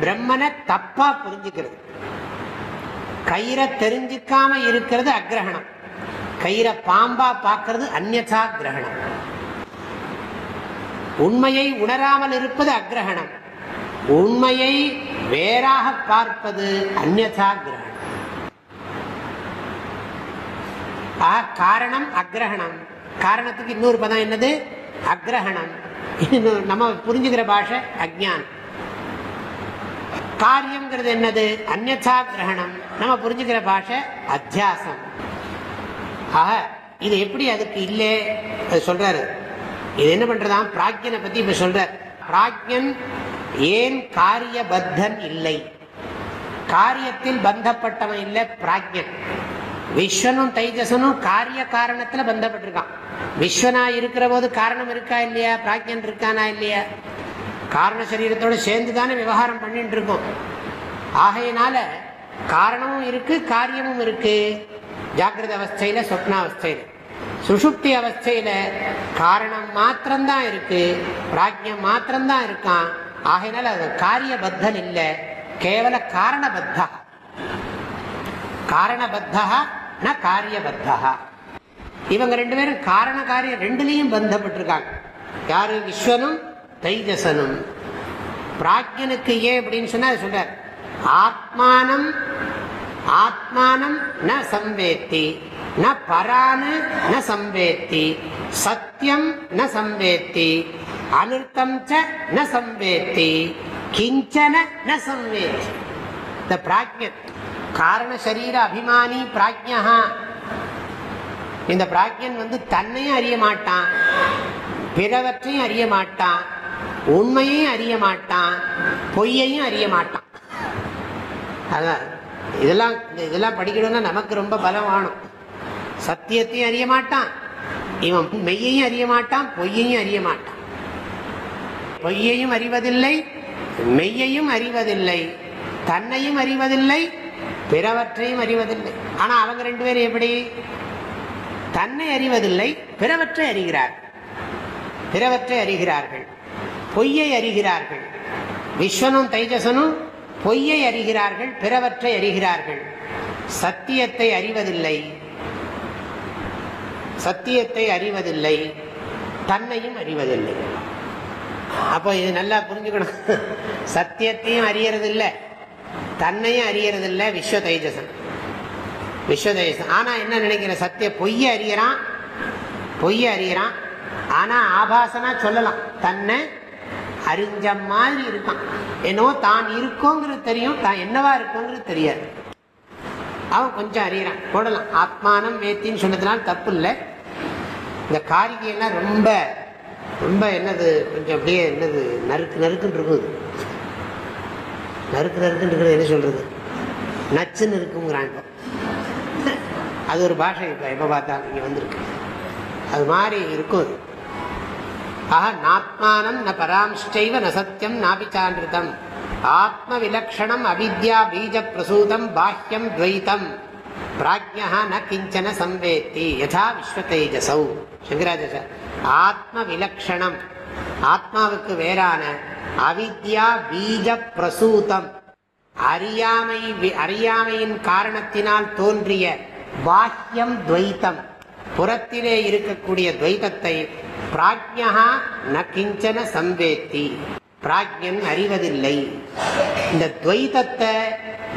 பிரம்மனை தப்பா புரிஞ்சுக்கிறது. கயிறை தெரிஞ்சுக்காம இருக்கிறது அக்ரஹணம். கயிறை பாம்பா பார்க்கறது அந்நா கிரகணம். உண்மையை உணராமல் இருப்பது அக்ரஹணம். உண்மையை வேறாக பார்ப்பது அந்நா கிரகணம். ஆ, காரணம் அக்ரஹணம். காரணத்துக்கு இன்னொரு பதம் என்னது? அக்ரஹணம். நம்ம புரிஞ்சுக்கிற பாஷை அக்ஞான் காரியம்ங்கிறது என்னது? அந்நா கிரகணம் நம்ம புரிஞ்சுக்கிற பாஷை அத்தியாசம். ஆக இது எப்படி அதுக்கு இல்லை? அது சொல்றாரு. இது என்ன பண்றதாம்? பிராக்யனை பத்தி இப்ப சொல்றார். பிராக்யன் ஏன் காரியபத்தன் இல்லை? காரியத்தில் பந்தப்பட்டவன் இல்லை பிராக்யன் விஸ்வனும் தைஜசனும் காரிய காரணத்துல பந்தப்பட்டிருக்கான். விஸ்வனா இருக்கிற போது காரணம் இருக்கா இல்லையா? பிராக்யன் இருக்கானா இல்லையா? காரண சரீரத்தோட சேர்ந்து தானே விவகாரம் பண்ணிட்டு இருக்கோம். ஆகையினால காரணமும் இருக்கு காரியமும் இருக்கு. ஜாகிரத அவஸ்தையில சொப்னாவஸ்தையில சுஷுப்தி அவஸ்தையில காரணம் மாத்திரம்தான் இருக்கு பிராஜ்யம் மாத்திரம்தான் இருக்கான். ஆகையினால அது காரியபத்தன் இல்லை கேவல காரண பத்தா காரணபத்தா ந காரியபத்தா. இவங்க ரெண்டு பேரும் காரண காரியம் ரெண்டுலையும் பந்தப்பட்டிருக்காங்க. யாரு? விஸ்வனும் தைஜசனும். பிராஜ்யனுக்கு ஏன் அப்படின்னு சொன்னா சொல்றார். ஆத்மானம் ஆத்மானம் ந சம்பேத்தி ந பரானு ந சம்வேத்தி சத்தியம் ந சம்பேத்தி அனுர்த்தம் ச ந சம்வேத்தி கிஞ்சன ந சம்பேத்தி இந்த பிராஜ்யன் காரண சரீர அபிமானி பிராஜ்யா இந்த பிராஜ்யன் வந்து தன்னையும் அறிய மாட்டான் பிறவற்றையும் அறிய மாட்டான் உண்மையையும் அறிய மாட்டான் பொய்யையும் அறிய மாட்டான். அதான் இதெல்லாம் இதெல்லாம் படிக்கணும்னா நமக்கு ரொம்ப பலம் வேணும். சத்தியத்தையும் அறிய மாட்டான் இவன் மெய்யையும் அறிய மாட்டான் பொய்யையும் அறிய மாட்டான். பொய்யையும் அறிவதில்லை மெய்யையும் அறிவதில்லை தன்னையும் அறிவதில்லை பிறவற்றையும் அறிவதில்லை. ஆனால் அவங்க ரெண்டு பேரும் எப்படி? தன்னை அறிவதில்லை பிறவற்றை அறிகிறார். பிறவற்றை அறிகிறார்கள். பொய்யை அறிகிறார்கள். விஸ்வனும் தைஜசனும் பொய்யை அறிகிறார்கள் பிறவற்றை அறிகிறார்கள். சத்தியத்தை அறிவதில்லை. சத்தியத்தை அறிவதில்லை தன்னையும் அறிவதில்லை. அப்போ இது நல்லா புரிஞ்சுக்கணும். சத்தியத்தையும் அறியறதில்லை. தன்னையும் அறியறதில்லை விஸ்வ தைஜசன் விஸ்வ தைஜசன் ஆனா என்ன நினைக்கிற சத்திய பொய்யை அறியறான் பொய்யை அறியறான். ஆனா ஆபாசனா சொல்லலாம். தன்னை அறிஞ்ச மாதிரி இருக்கான். என்னவோ தான் இருக்கோங்கிறது தெரியும் தான் என்னவா இருக்கோங்கிறது தெரியாது. அவன் கொஞ்சம் அறியறான். போடலாம். ஆத்மானம் வேத்தின்னு சொன்னதுனால தப்பு இல்லை. இந்த காரிகையெல்லாம் ரொம்ப ரொம்ப என்னது கொஞ்சம் அப்படியே என்னது நறுக்கு நறுக்குன்னு இருக்குது. நறுக்கு நறுக்குன்னு இருக்கிறது என்ன சொல்றது? நச்சுன்னு இருக்குங்கிறான் இப்போ அது ஒரு பாஷை இப்போ எப்போ பார்த்தாலும் இங்கே வந்திருக்கு. அது மாதிரி இருக்கும் அது. ஆஹா நாத்மானம் ந பராம்ஷ்டைவ ந சத்தியம் நாபிச்சான்றிதம். ஆத்ம விலக்ஷணம் அவித்யா பீஜ பிரசூதம் பாஹ்யம் துவைத்தம் பிராஜ்யா ந கிஞ்சன சம்வேத்தி யதா விஸ்வதேஜசௌ சங்கராஜ ஆத்ம விலக்ஷணம். ஆத்மாவுக்கு வேறான அவித்யா பீஜ பிரசூதம். அறியாமை அறியாமையின் காரணத்தினால் தோன்றிய பாஹ்யம் துவைத்தம். புறத்திலே இருக்கக்கூடிய துவைத்தத்தை பிராஜ்யா ந கிஞ்சன சம்பேத்தி பிராஜ்யன் அறிவதில்லை. இந்த துவைதத்தை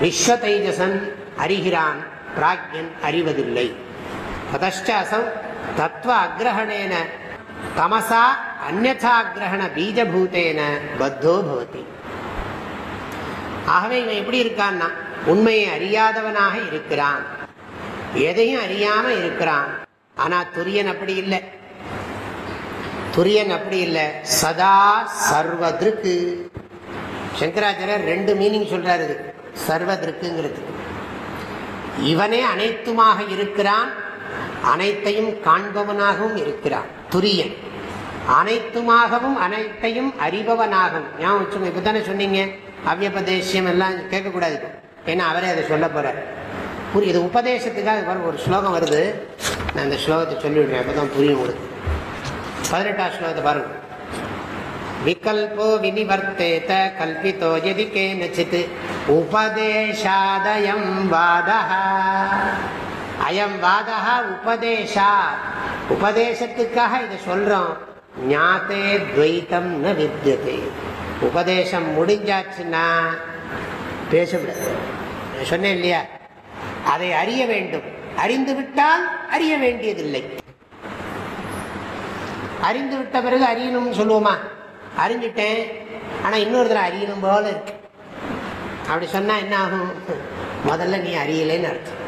விஸ்வ தைஜசன் அறிகிறான். பிராஜ்யன் அறிவதில்லை. ததஷ்டாசம் தத்துவ அக்ரஹணேன தமசா அந்நாகிரகண பீஜபூதேன பத்தோ பவதி. ஆகவே இவன் எப்படி இருக்கான்னா உண்மையை அறியாதவனாக இருக்கிறான். எதையும் அறியாம இருக்கிறான். ஆனா துரியன் அப்படி இல்லை. துரியன் அப்படி இல்லை. சதா சர்வதிருக்கு. சங்கராச்சாரியர் ரெண்டு மீனிங் சொல்றாரு இது. சர்வதிருக்குங்கிறது. இவனே அனைத்துமாக இருக்கிறான் அனைத்தையும் காண்பவனாகவும் இருக்கிறான். துரியன் அனைத்துமாகவும் அனைத்தையும் அறிபவனாகவும் ஞாபகம் வச்சுங்க இப்பதானே சொன்னீங்க? அவ்யபதேசியம் எல்லாம் கேட்கக்கூடாது. ஏன்னா அவரே அதை சொல்ல போகிறார் புரிய இது உபதேசத்துக்காக வரும் ஒரு ஸ்லோகம் வருது. நான் இந்த ஸ்லோகத்தை சொல்லிவிடுறேன் அப்பதான் புரியும் உங்களுக்கு. பதினெட்டாம் ஸ்லோகத்தை பாருங்க. விகல்போ வினிவர்த்தேத கல்பித்தோ எதி கேனச்சித் உபதேசாதயம் வாதா அயம் வாதா உபதேசா உபதேசத்துக்காக இதை சொல்றோம். ஞாத்தே துவைத்தம் ந வித்தியதே உபதேசம் முடிஞ்சாச்சுன்னா பேசக்கூடாது. சொன்னேன் இல்லையா? அதை அறிய வேண்டும். அறிந்து விட்டால் அறிய வேண்டியதில்லை. அறிந்து விட்ட பிறகு அறியணும்னு சொல்லுவோமா? அறிஞ்சிட்டேன். ஆனா இன்னொரு தடவை அறியணும் போல இருக்கு. அப்படி சொன்னா என்ன ஆகும் முதல்ல நீ அறியலைன்னு அர்த்தம்.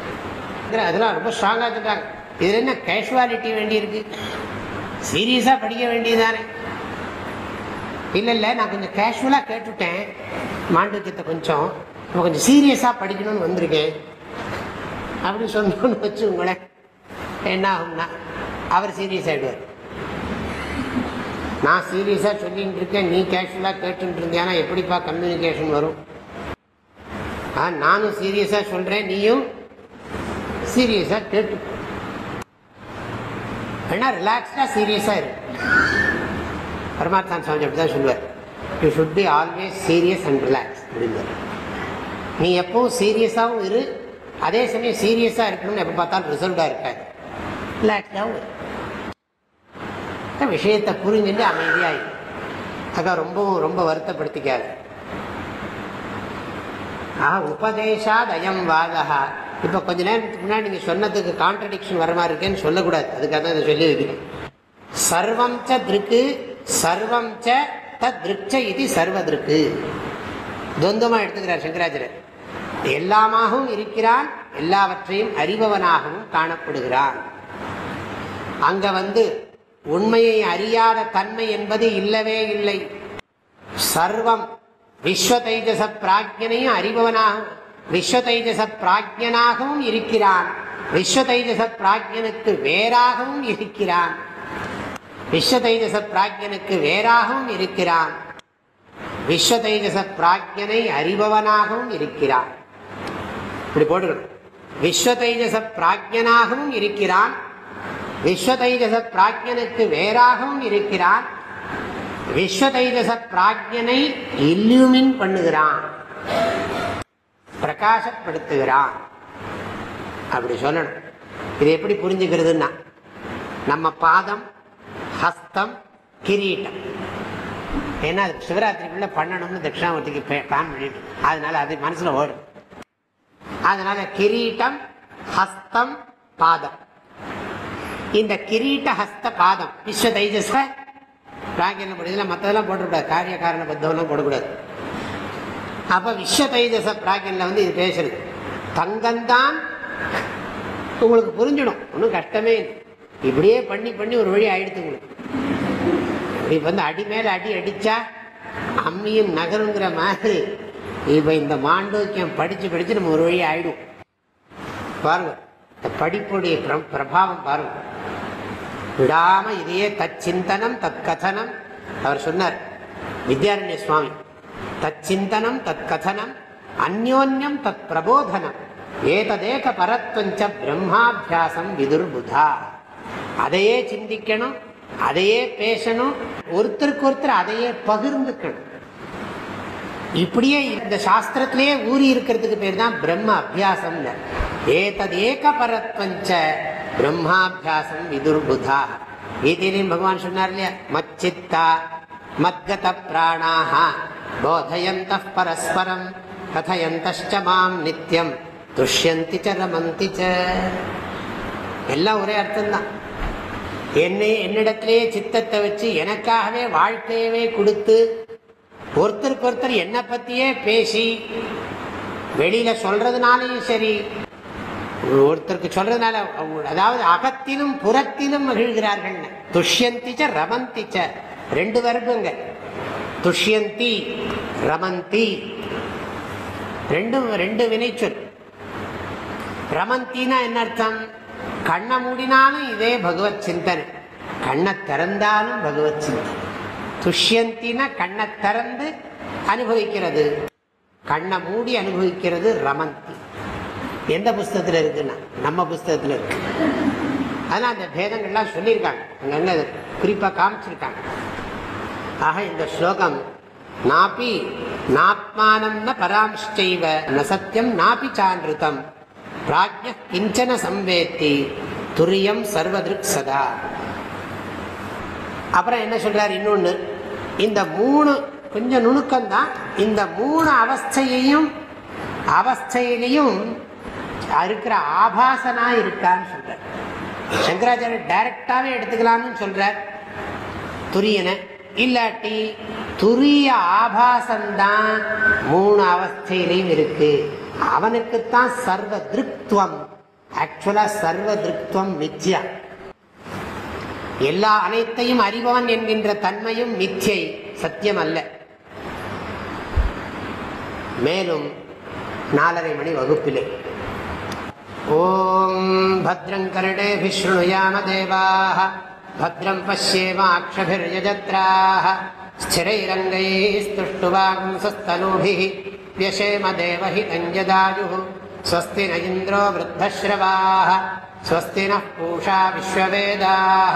அதெல்லாம் ரொம்ப ஸ்ட்ராங்காக இருக்காங்க இதில் என்ன கேஷுவாலிட்டி வேண்டியிருக்கு? சீரியஸாக படிக்க வேண்டியதானே இல்லை இல்லை நான் கொஞ்சம் கேஷுவலாக கேட்டுட்டேன். மாண்டூக்கியத்தை கொஞ்சம் நம்ம கொஞ்சம் சீரியஸாக படிக்கணும்னு வந்திருக்கேன். அப்படின்னு சொன்னோன்னு வச்சு உங்களை என்ன ஆகும்னா அவர் சீரியஸ் ஆகிடுவார் நான் சீரியஸாக சொல்லிகிட்டு இருக்கேன். நீ கேஷுவலாக கேட்டுட்டு இருந்தியானா எப்படிப்பா கம்யூனிகேஷன் வரும்? நானும் சீரியஸாக சொல்கிறேன் நீயும் சீரியஸா கேட்டு. வேணா ரிலாக்ஸ்டாக சீரியஸாக இருக்கு பரமாத்தான் சுவாமி அப்படிதான் சொல்லுவார். You should be always serious and relax அப்படின்பார். நீ எப்பவும் சீரியஸாகவும் இரு. அதே சமயம் சீரியஸாக இருக்கணும்னு எப்போ பார்த்தாலும் ரிசல்ட்டாக இருக்காது. ரிலாக்ஸ்டாகவும் இரு. விஷயத்தை புரிஞ்சுட்டு அமைதியாக அக்கா ரொம்பவும் ரொம்ப வருத்தப்படுத்திக்காது. ஆஹா உபதேசாத் அயம் வாதா இப்போ கொஞ்ச நேரத்துக்கு முன்னாடி நீங்கள் சொன்னதுக்கு கான்ட்ரடிக்ஷன் வர மாதிரி இருக்கேன்னு சொல்லக்கூடாது. அதுக்காக தான் இதை சொல்லி வைக்கணும் சர்வம் ச திருக்கு சர்வம் ச திருச்ச இது சர்வதிருக்கு துவந்தமாக எடுத்துக்கிறார் சங்கராச்சாரியர். எல்லாமாகவும் இருக்கிறான் எல்லாவற்றையும் அறிபவனாகவும் காணப்படுகிறான். அங்க வந்து உண்மையை அறியாத தன்மை என்பது இல்லவே இல்லை. சர்வம் விஸ்வ தைஜச பிராஜ்யனையும் அறிபவனாகவும் விஸ்வ தைஜச பிராஜ்யனாகவும் இருக்கிறான். விஸ்வ தைஜச பிராஜ்யனுக்கு வேறாகவும் இருக்கிறான். விஸ்வ தைஜச பிராஜ்யனுக்கு வேறாகவும் இருக்கிறான். விஸ்வ தைஜச பிராஜ்யனை அறிபவனாகவும் இருக்கிறான். இப்படி போட்டுக்கணும். விஸ்வ தைஜச பிராஜ்யனாகவும் இருக்கிறான். விஸ்வ தைஜச பிராஜ்யனுக்கு வேறாகவும் இருக்கிறான். விஸ்வ தைஜச பிராஜ்யனை இல்லுமின் பண்ணுகிறான். பிரகாசப்படுத்துகிறான். அப்படி சொல்லணும். இது எப்படி புரிஞ்சுக்கிறதுன்னா நம்ம பாதம் ஹஸ்தம் கிரீட்டம் ஏன்னா அது சிவராத்திரிக்குள்ள பண்ணணும்னு தட்சிணாமூர்த்திக்கு பிளான் பண்ணிட்டு அதனால அது மனசுல ஓடும். அதனால கிரீட்டம் ஹஸ்தம் பாதம். இந்த கிரீட்ட ஹஸ்த பாதம் விஸ்வ தைஜஸ பிராகியம் இதெல்லாம் மற்றதெல்லாம் போட்டுக்கூடாது காரிய காரண பத்தம்லாம் போடக்கூடாது. அப்ப விஸ்வ தைஜச பிராகியன்ல வந்து இது பேசுறது. தங்கம்தான் உங்களுக்கு புரிஞ்சிடும். ஒன்றும் கஷ்டமே இப்படியே பண்ணி பண்ணி ஒரு வழி ஆயிடுத்து உங்களுக்கு. இப்படி வந்து அடி மேல அடி அடிச்சா அம்மியும் நகருங்கிற மாதிரி இப்ப இந்த மாண்டோக்கியம் படிச்சு படிச்சு நம்ம ஒரு வழி ஆயிடும் பாருங்க இந்த படிப்புடைய பிரபாவம் பாருங்க. விடாம இதையே தச்சிந்தனம் தத் கதனம் அவர் சொன்னார் வித்யாரண்ய சுவாமி தச்சிந்தனம் தத் கதனம் அந்யோன்யம் தத் பிரபோதனம் ஏததேக பரத்வஞ்ச பிரம்மாபியாசம் விதுர்புதா. அதையே சிந்திக்கணும் அதையே பேசணும் ஒருத்தருக்கு ஒருத்தர் அதையே பகிர்ந்துக்கணும். இப்படியே இந்த சாஸ்திரத்திலேயே ஊறி இருக்கிறதுக்கு பேர் தான் பிரம்ம அபியாசம் ஏதது ஏக பரத்வஞ்ச பிரம்மாபியாசம் விதுர்புதா. கீதையிலையும் பகவான் சொன்னார் இல்லையா? மச்சித்தா மத்கத பிராணாக போதயந்த பரஸ்பரம் கதையந்த மாம் நித்தியம் துஷ்யந்தி ச ரமந்தி ச எல்லாம் ஒரே அர்த்தம்தான். என்னை என்னிடத்திலேயே சித்தத்தை வச்சு எனக்காகவே வாழ்க்கையவே கொடுத்து ஒருத்தருக்கு ஒருத்தர் என்னை பற்றியே பேசி வெளியில் சொல்கிறதுனாலையும் சரி ஒருத்தருக்கு சொல்கிறதுனால அதாவது அகத்திலும் புறத்திலும் மகிழ்கிறார்கள் துஷ்யந்திச்ச ரமந்திச்ச ரெண்டு வருபுங்க துஷ்யந்தி ரமந்தி. ரெண்டும் ரெண்டு வினைச்சொல் ரமந்தினா என்ன அர்த்தம்? கண்ணை மூடினாலும் இதே பகவத் சிந்தனை. கண்ணை திறந்தாலும் பகவத் சிந்தனை. துஷ்யந்தினா கண்ணை திறந்து அனுபவிக்கிறது. கண்ணை மூடி அனுபவிக்கிறது ரமந்தி. எந்த புஸ்தகத்தில் இருக்குன்னா? நம்ம புஸ்தகத்தில் இருக்கு. அதனால் அந்த பேதங்கள்லாம் சொல்லியிருக்காங்க. என்ன குறிப்பாக காமிச்சிருக்காங்க. ஆக இந்த ஸ்லோகம் நாபி நாத்மானம் ந பராம்ஷ்டைவ ந சத்தியம் நாபி சான்றுதம் பிராஜ்ய கிஞ்சன சம்வேத்தி துரியம் சர்வதிருக் சதா. அப்புறம் என்ன சொல்றாரு இன்னொன்று இந்த மூணு கொஞ்சம் நுணுக்கம் தான் இந்த மூணு அவஸ்தையையும் அவஸ்தையிலையும் இருக்கிற ஆபாசனா இருக்கான்னு சொல்றார். சங்கராச்சாரிய டைரக்டாவே எடுத்துக்கலாம்னு சொல்றார். துரியனை இல்லாட்டி துரிய ஆபாசம்தான் மூணு அவஸ்தையிலையும் இருக்கு. அவனுக்குத்தான் சர்வ திருக்துவம் ஆக்சுவலா சர்வ திருக்துவம் மித்யா. எல்லா அனைத்தையும் அறிபவன் என்கின்ற தன்மையும் மித்யை. சத்தியம் அல்ல மேலும் நாலரை மணி வகுப்பிலே. ஓம் பத்ரங்கருடே விஷ்ணுயாம தேவாக भद्रं पश्येमाक्षभिर्यजत्राः स्थिरैरङ्गैस्तुष्टुवांसस्तनूभिः व्यशेम देवहि कञ्जदायुः स्वस्ति न इन्द्रो वृद्धश्रवाः स्वस्ति नः पूषा विश्ववेदाः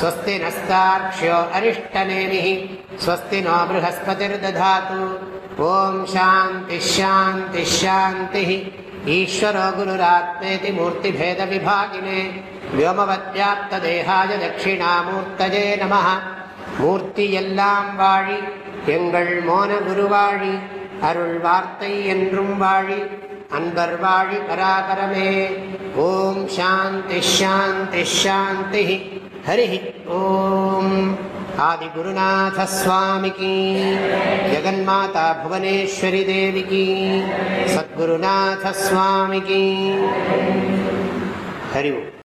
स्वस्ति नस्तार्क्ष्यो अरिष्टनेमिः स्वस्ति नो बृहस्पतिर्दधातु ॐ शान्तिश्शान्तिश्शान्तिः ईश्वरो गुरुरात्मेति मूर्तिभेदविभागिने व्योमवद्व्याप्तदेहाय दक्षिणामूर्तये नमः மூர்த்தி எல்லாம் வாழி எங்கள் மோன குருவாழி அருள் வார்த்தை என்றும் வாழி அன்பர் வாழி பராபரமே ஓம் சாந்தி ஷாந்தி ஷாந்தி ஹரி ஓம் आदिगुरुनाथस्वामिकी जगन्माता भुवनेश्वरी देविकी सद्गुरुनाथस्वामिकी हरि ओम्